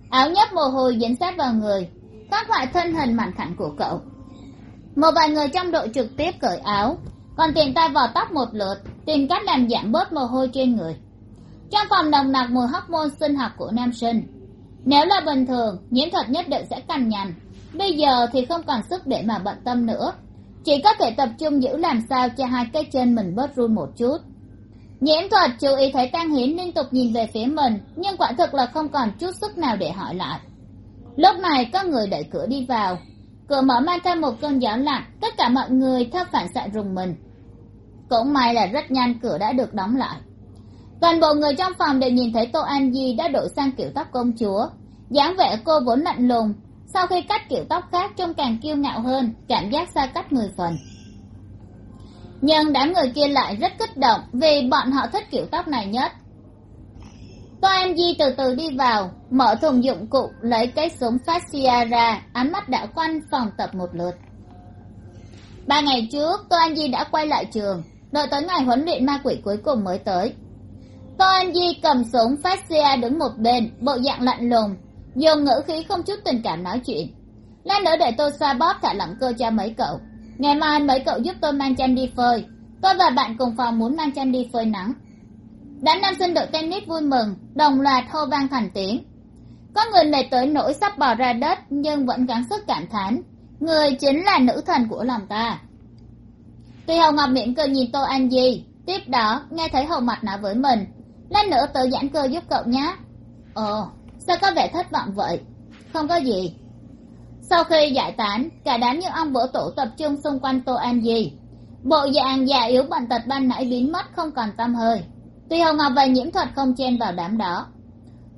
Áo nhấp mồ hôi dính sát vào người, khắc họa thân hình mảnh khảnh của cậu một vài người trong đội trực tiếp cởi áo, còn tìm tay vào tóc một lượt, tìm cách làm giảm bớt mồ hôi trên người. Trong phòng nồng nặc mùi hóc môn sinh học của nam sinh. Nếu là bình thường, nhiễm thuật nhất định sẽ cằn nhằn. Bây giờ thì không còn sức để mà bận tâm nữa. Chỉ có thể tập trung giữ làm sao cho hai cái chân mình bớt run một chút. Nhiễm thuật chú ý thấy tăng hiến liên tục nhìn về phía mình, nhưng quả thực là không còn chút sức nào để hỏi lại. Lúc này có người đẩy cửa đi vào cửa mở mang theo một cơn gió lạnh tất cả mọi người theo phản xạ rùng mình. Cũng may là rất nhanh cửa đã được đóng lại. Toàn bộ người trong phòng đều nhìn thấy tô an di đã đổi sang kiểu tóc công chúa. dáng vẻ cô vốn lạnh lùng, sau khi cắt kiểu tóc khác trông càng kiêu ngạo hơn, cảm giác xa cách người phần. Nhưng đám người kia lại rất kích động vì bọn họ thích kiểu tóc này nhất tô em di từ từ đi vào, mở thùng dụng cụ, lấy cái súng fascia ra, ánh mắt đã quanh phòng tập một lượt. Ba ngày trước tô Anh di đã quay lại trường, đợi tới ngày huấn luyện ma quỷ cuối cùng mới tới. Tô Anh di cầm súng fascia đứng một bên, bộ dạng lạnh lùng, dùng ngữ khí không chút tình cảm nói chuyện. Lát nữa để tôi xoa bóp thả lỏng cơ cho mấy cậu. Ngày mai mấy cậu giúp tôi mang chăn đi phơi. Tôi và bạn cùng phòng muốn mang chăn đi phơi nắng đám nam sinh đội tennis vui mừng, đồng loạt hô vang thành tiếng. Có người mệt tới nỗi sắp bò ra đất, nhưng vẫn gắng sức cảm thán. Người chính là nữ thần của lòng ta. Tuy hầu ngọc miệng cười nhìn tô an di, tiếp đó nghe thấy hầu mặt nói với mình. Lát nữa tự giãn cơ giúp cậu nhé. Ồ, sao có vẻ thất vọng vậy? Không có gì. Sau khi giải tán, cả đám như ông bữa tổ tập trung xung quanh tô an di. Bộ dạng già yếu bệnh tật ban nãy biến mất không còn tâm hơi tuy Hồng ngọc và nhiễm thuật không chen vào đám đó.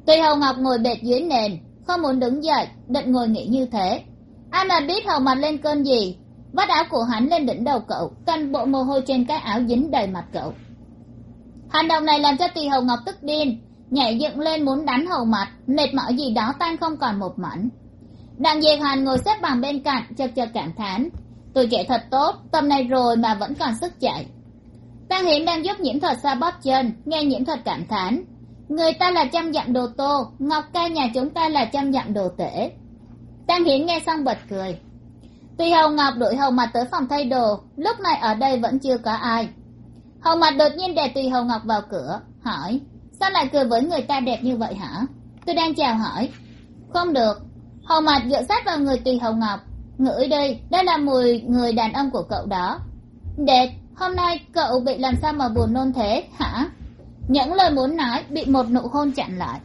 Tuy Hồng ngọc ngồi bệt dưới nền, không muốn đứng dậy, định ngồi nghỉ như thế. Ai mà biết Hồng mặt lên cơn gì? Vắt áo của hắn lên đỉnh đầu cậu căn bộ mồ hôi trên cái áo dính đầy mặt cậu. Hành động này làm cho tùy hầu ngọc tức điên, nhảy dựng lên muốn đánh hầu mặt mệt mỏi gì đó tan không còn một mảnh. Đặng diệt hành ngồi xếp bằng bên cạnh, chật chật cảm thán tuổi trẻ thật tốt tầm này rồi mà vẫn còn sức chạy tăng hiển đang giúp nhiễm thuật xoa bóp chân nghe nhiễm thuật cảm thán. Người ta là trăm dặm đồ tô, ngọc ca nhà chúng ta là trăm dặm đồ tể. Tăng hiển nghe xong bật cười. Tuy hầu ngọc đuổi hầu mặt tới phòng thay đồ, lúc này ở đây vẫn chưa có ai. Hầu mặt đột nhiên đè tùy hầu ngọc vào cửa, hỏi, sao lại cười với người ta đẹp như vậy hả? Tôi đang chào hỏi. Không được. Hầu mặt dựa sát vào người tùy hầu ngọc, ngửi đi, đây là mùi người đàn ông của cậu đó. Đẹp hôm nay cậu bị làm sao mà buồn nôn thế, hả? Những lời muốn nói bị một nụ hôn chặn lại.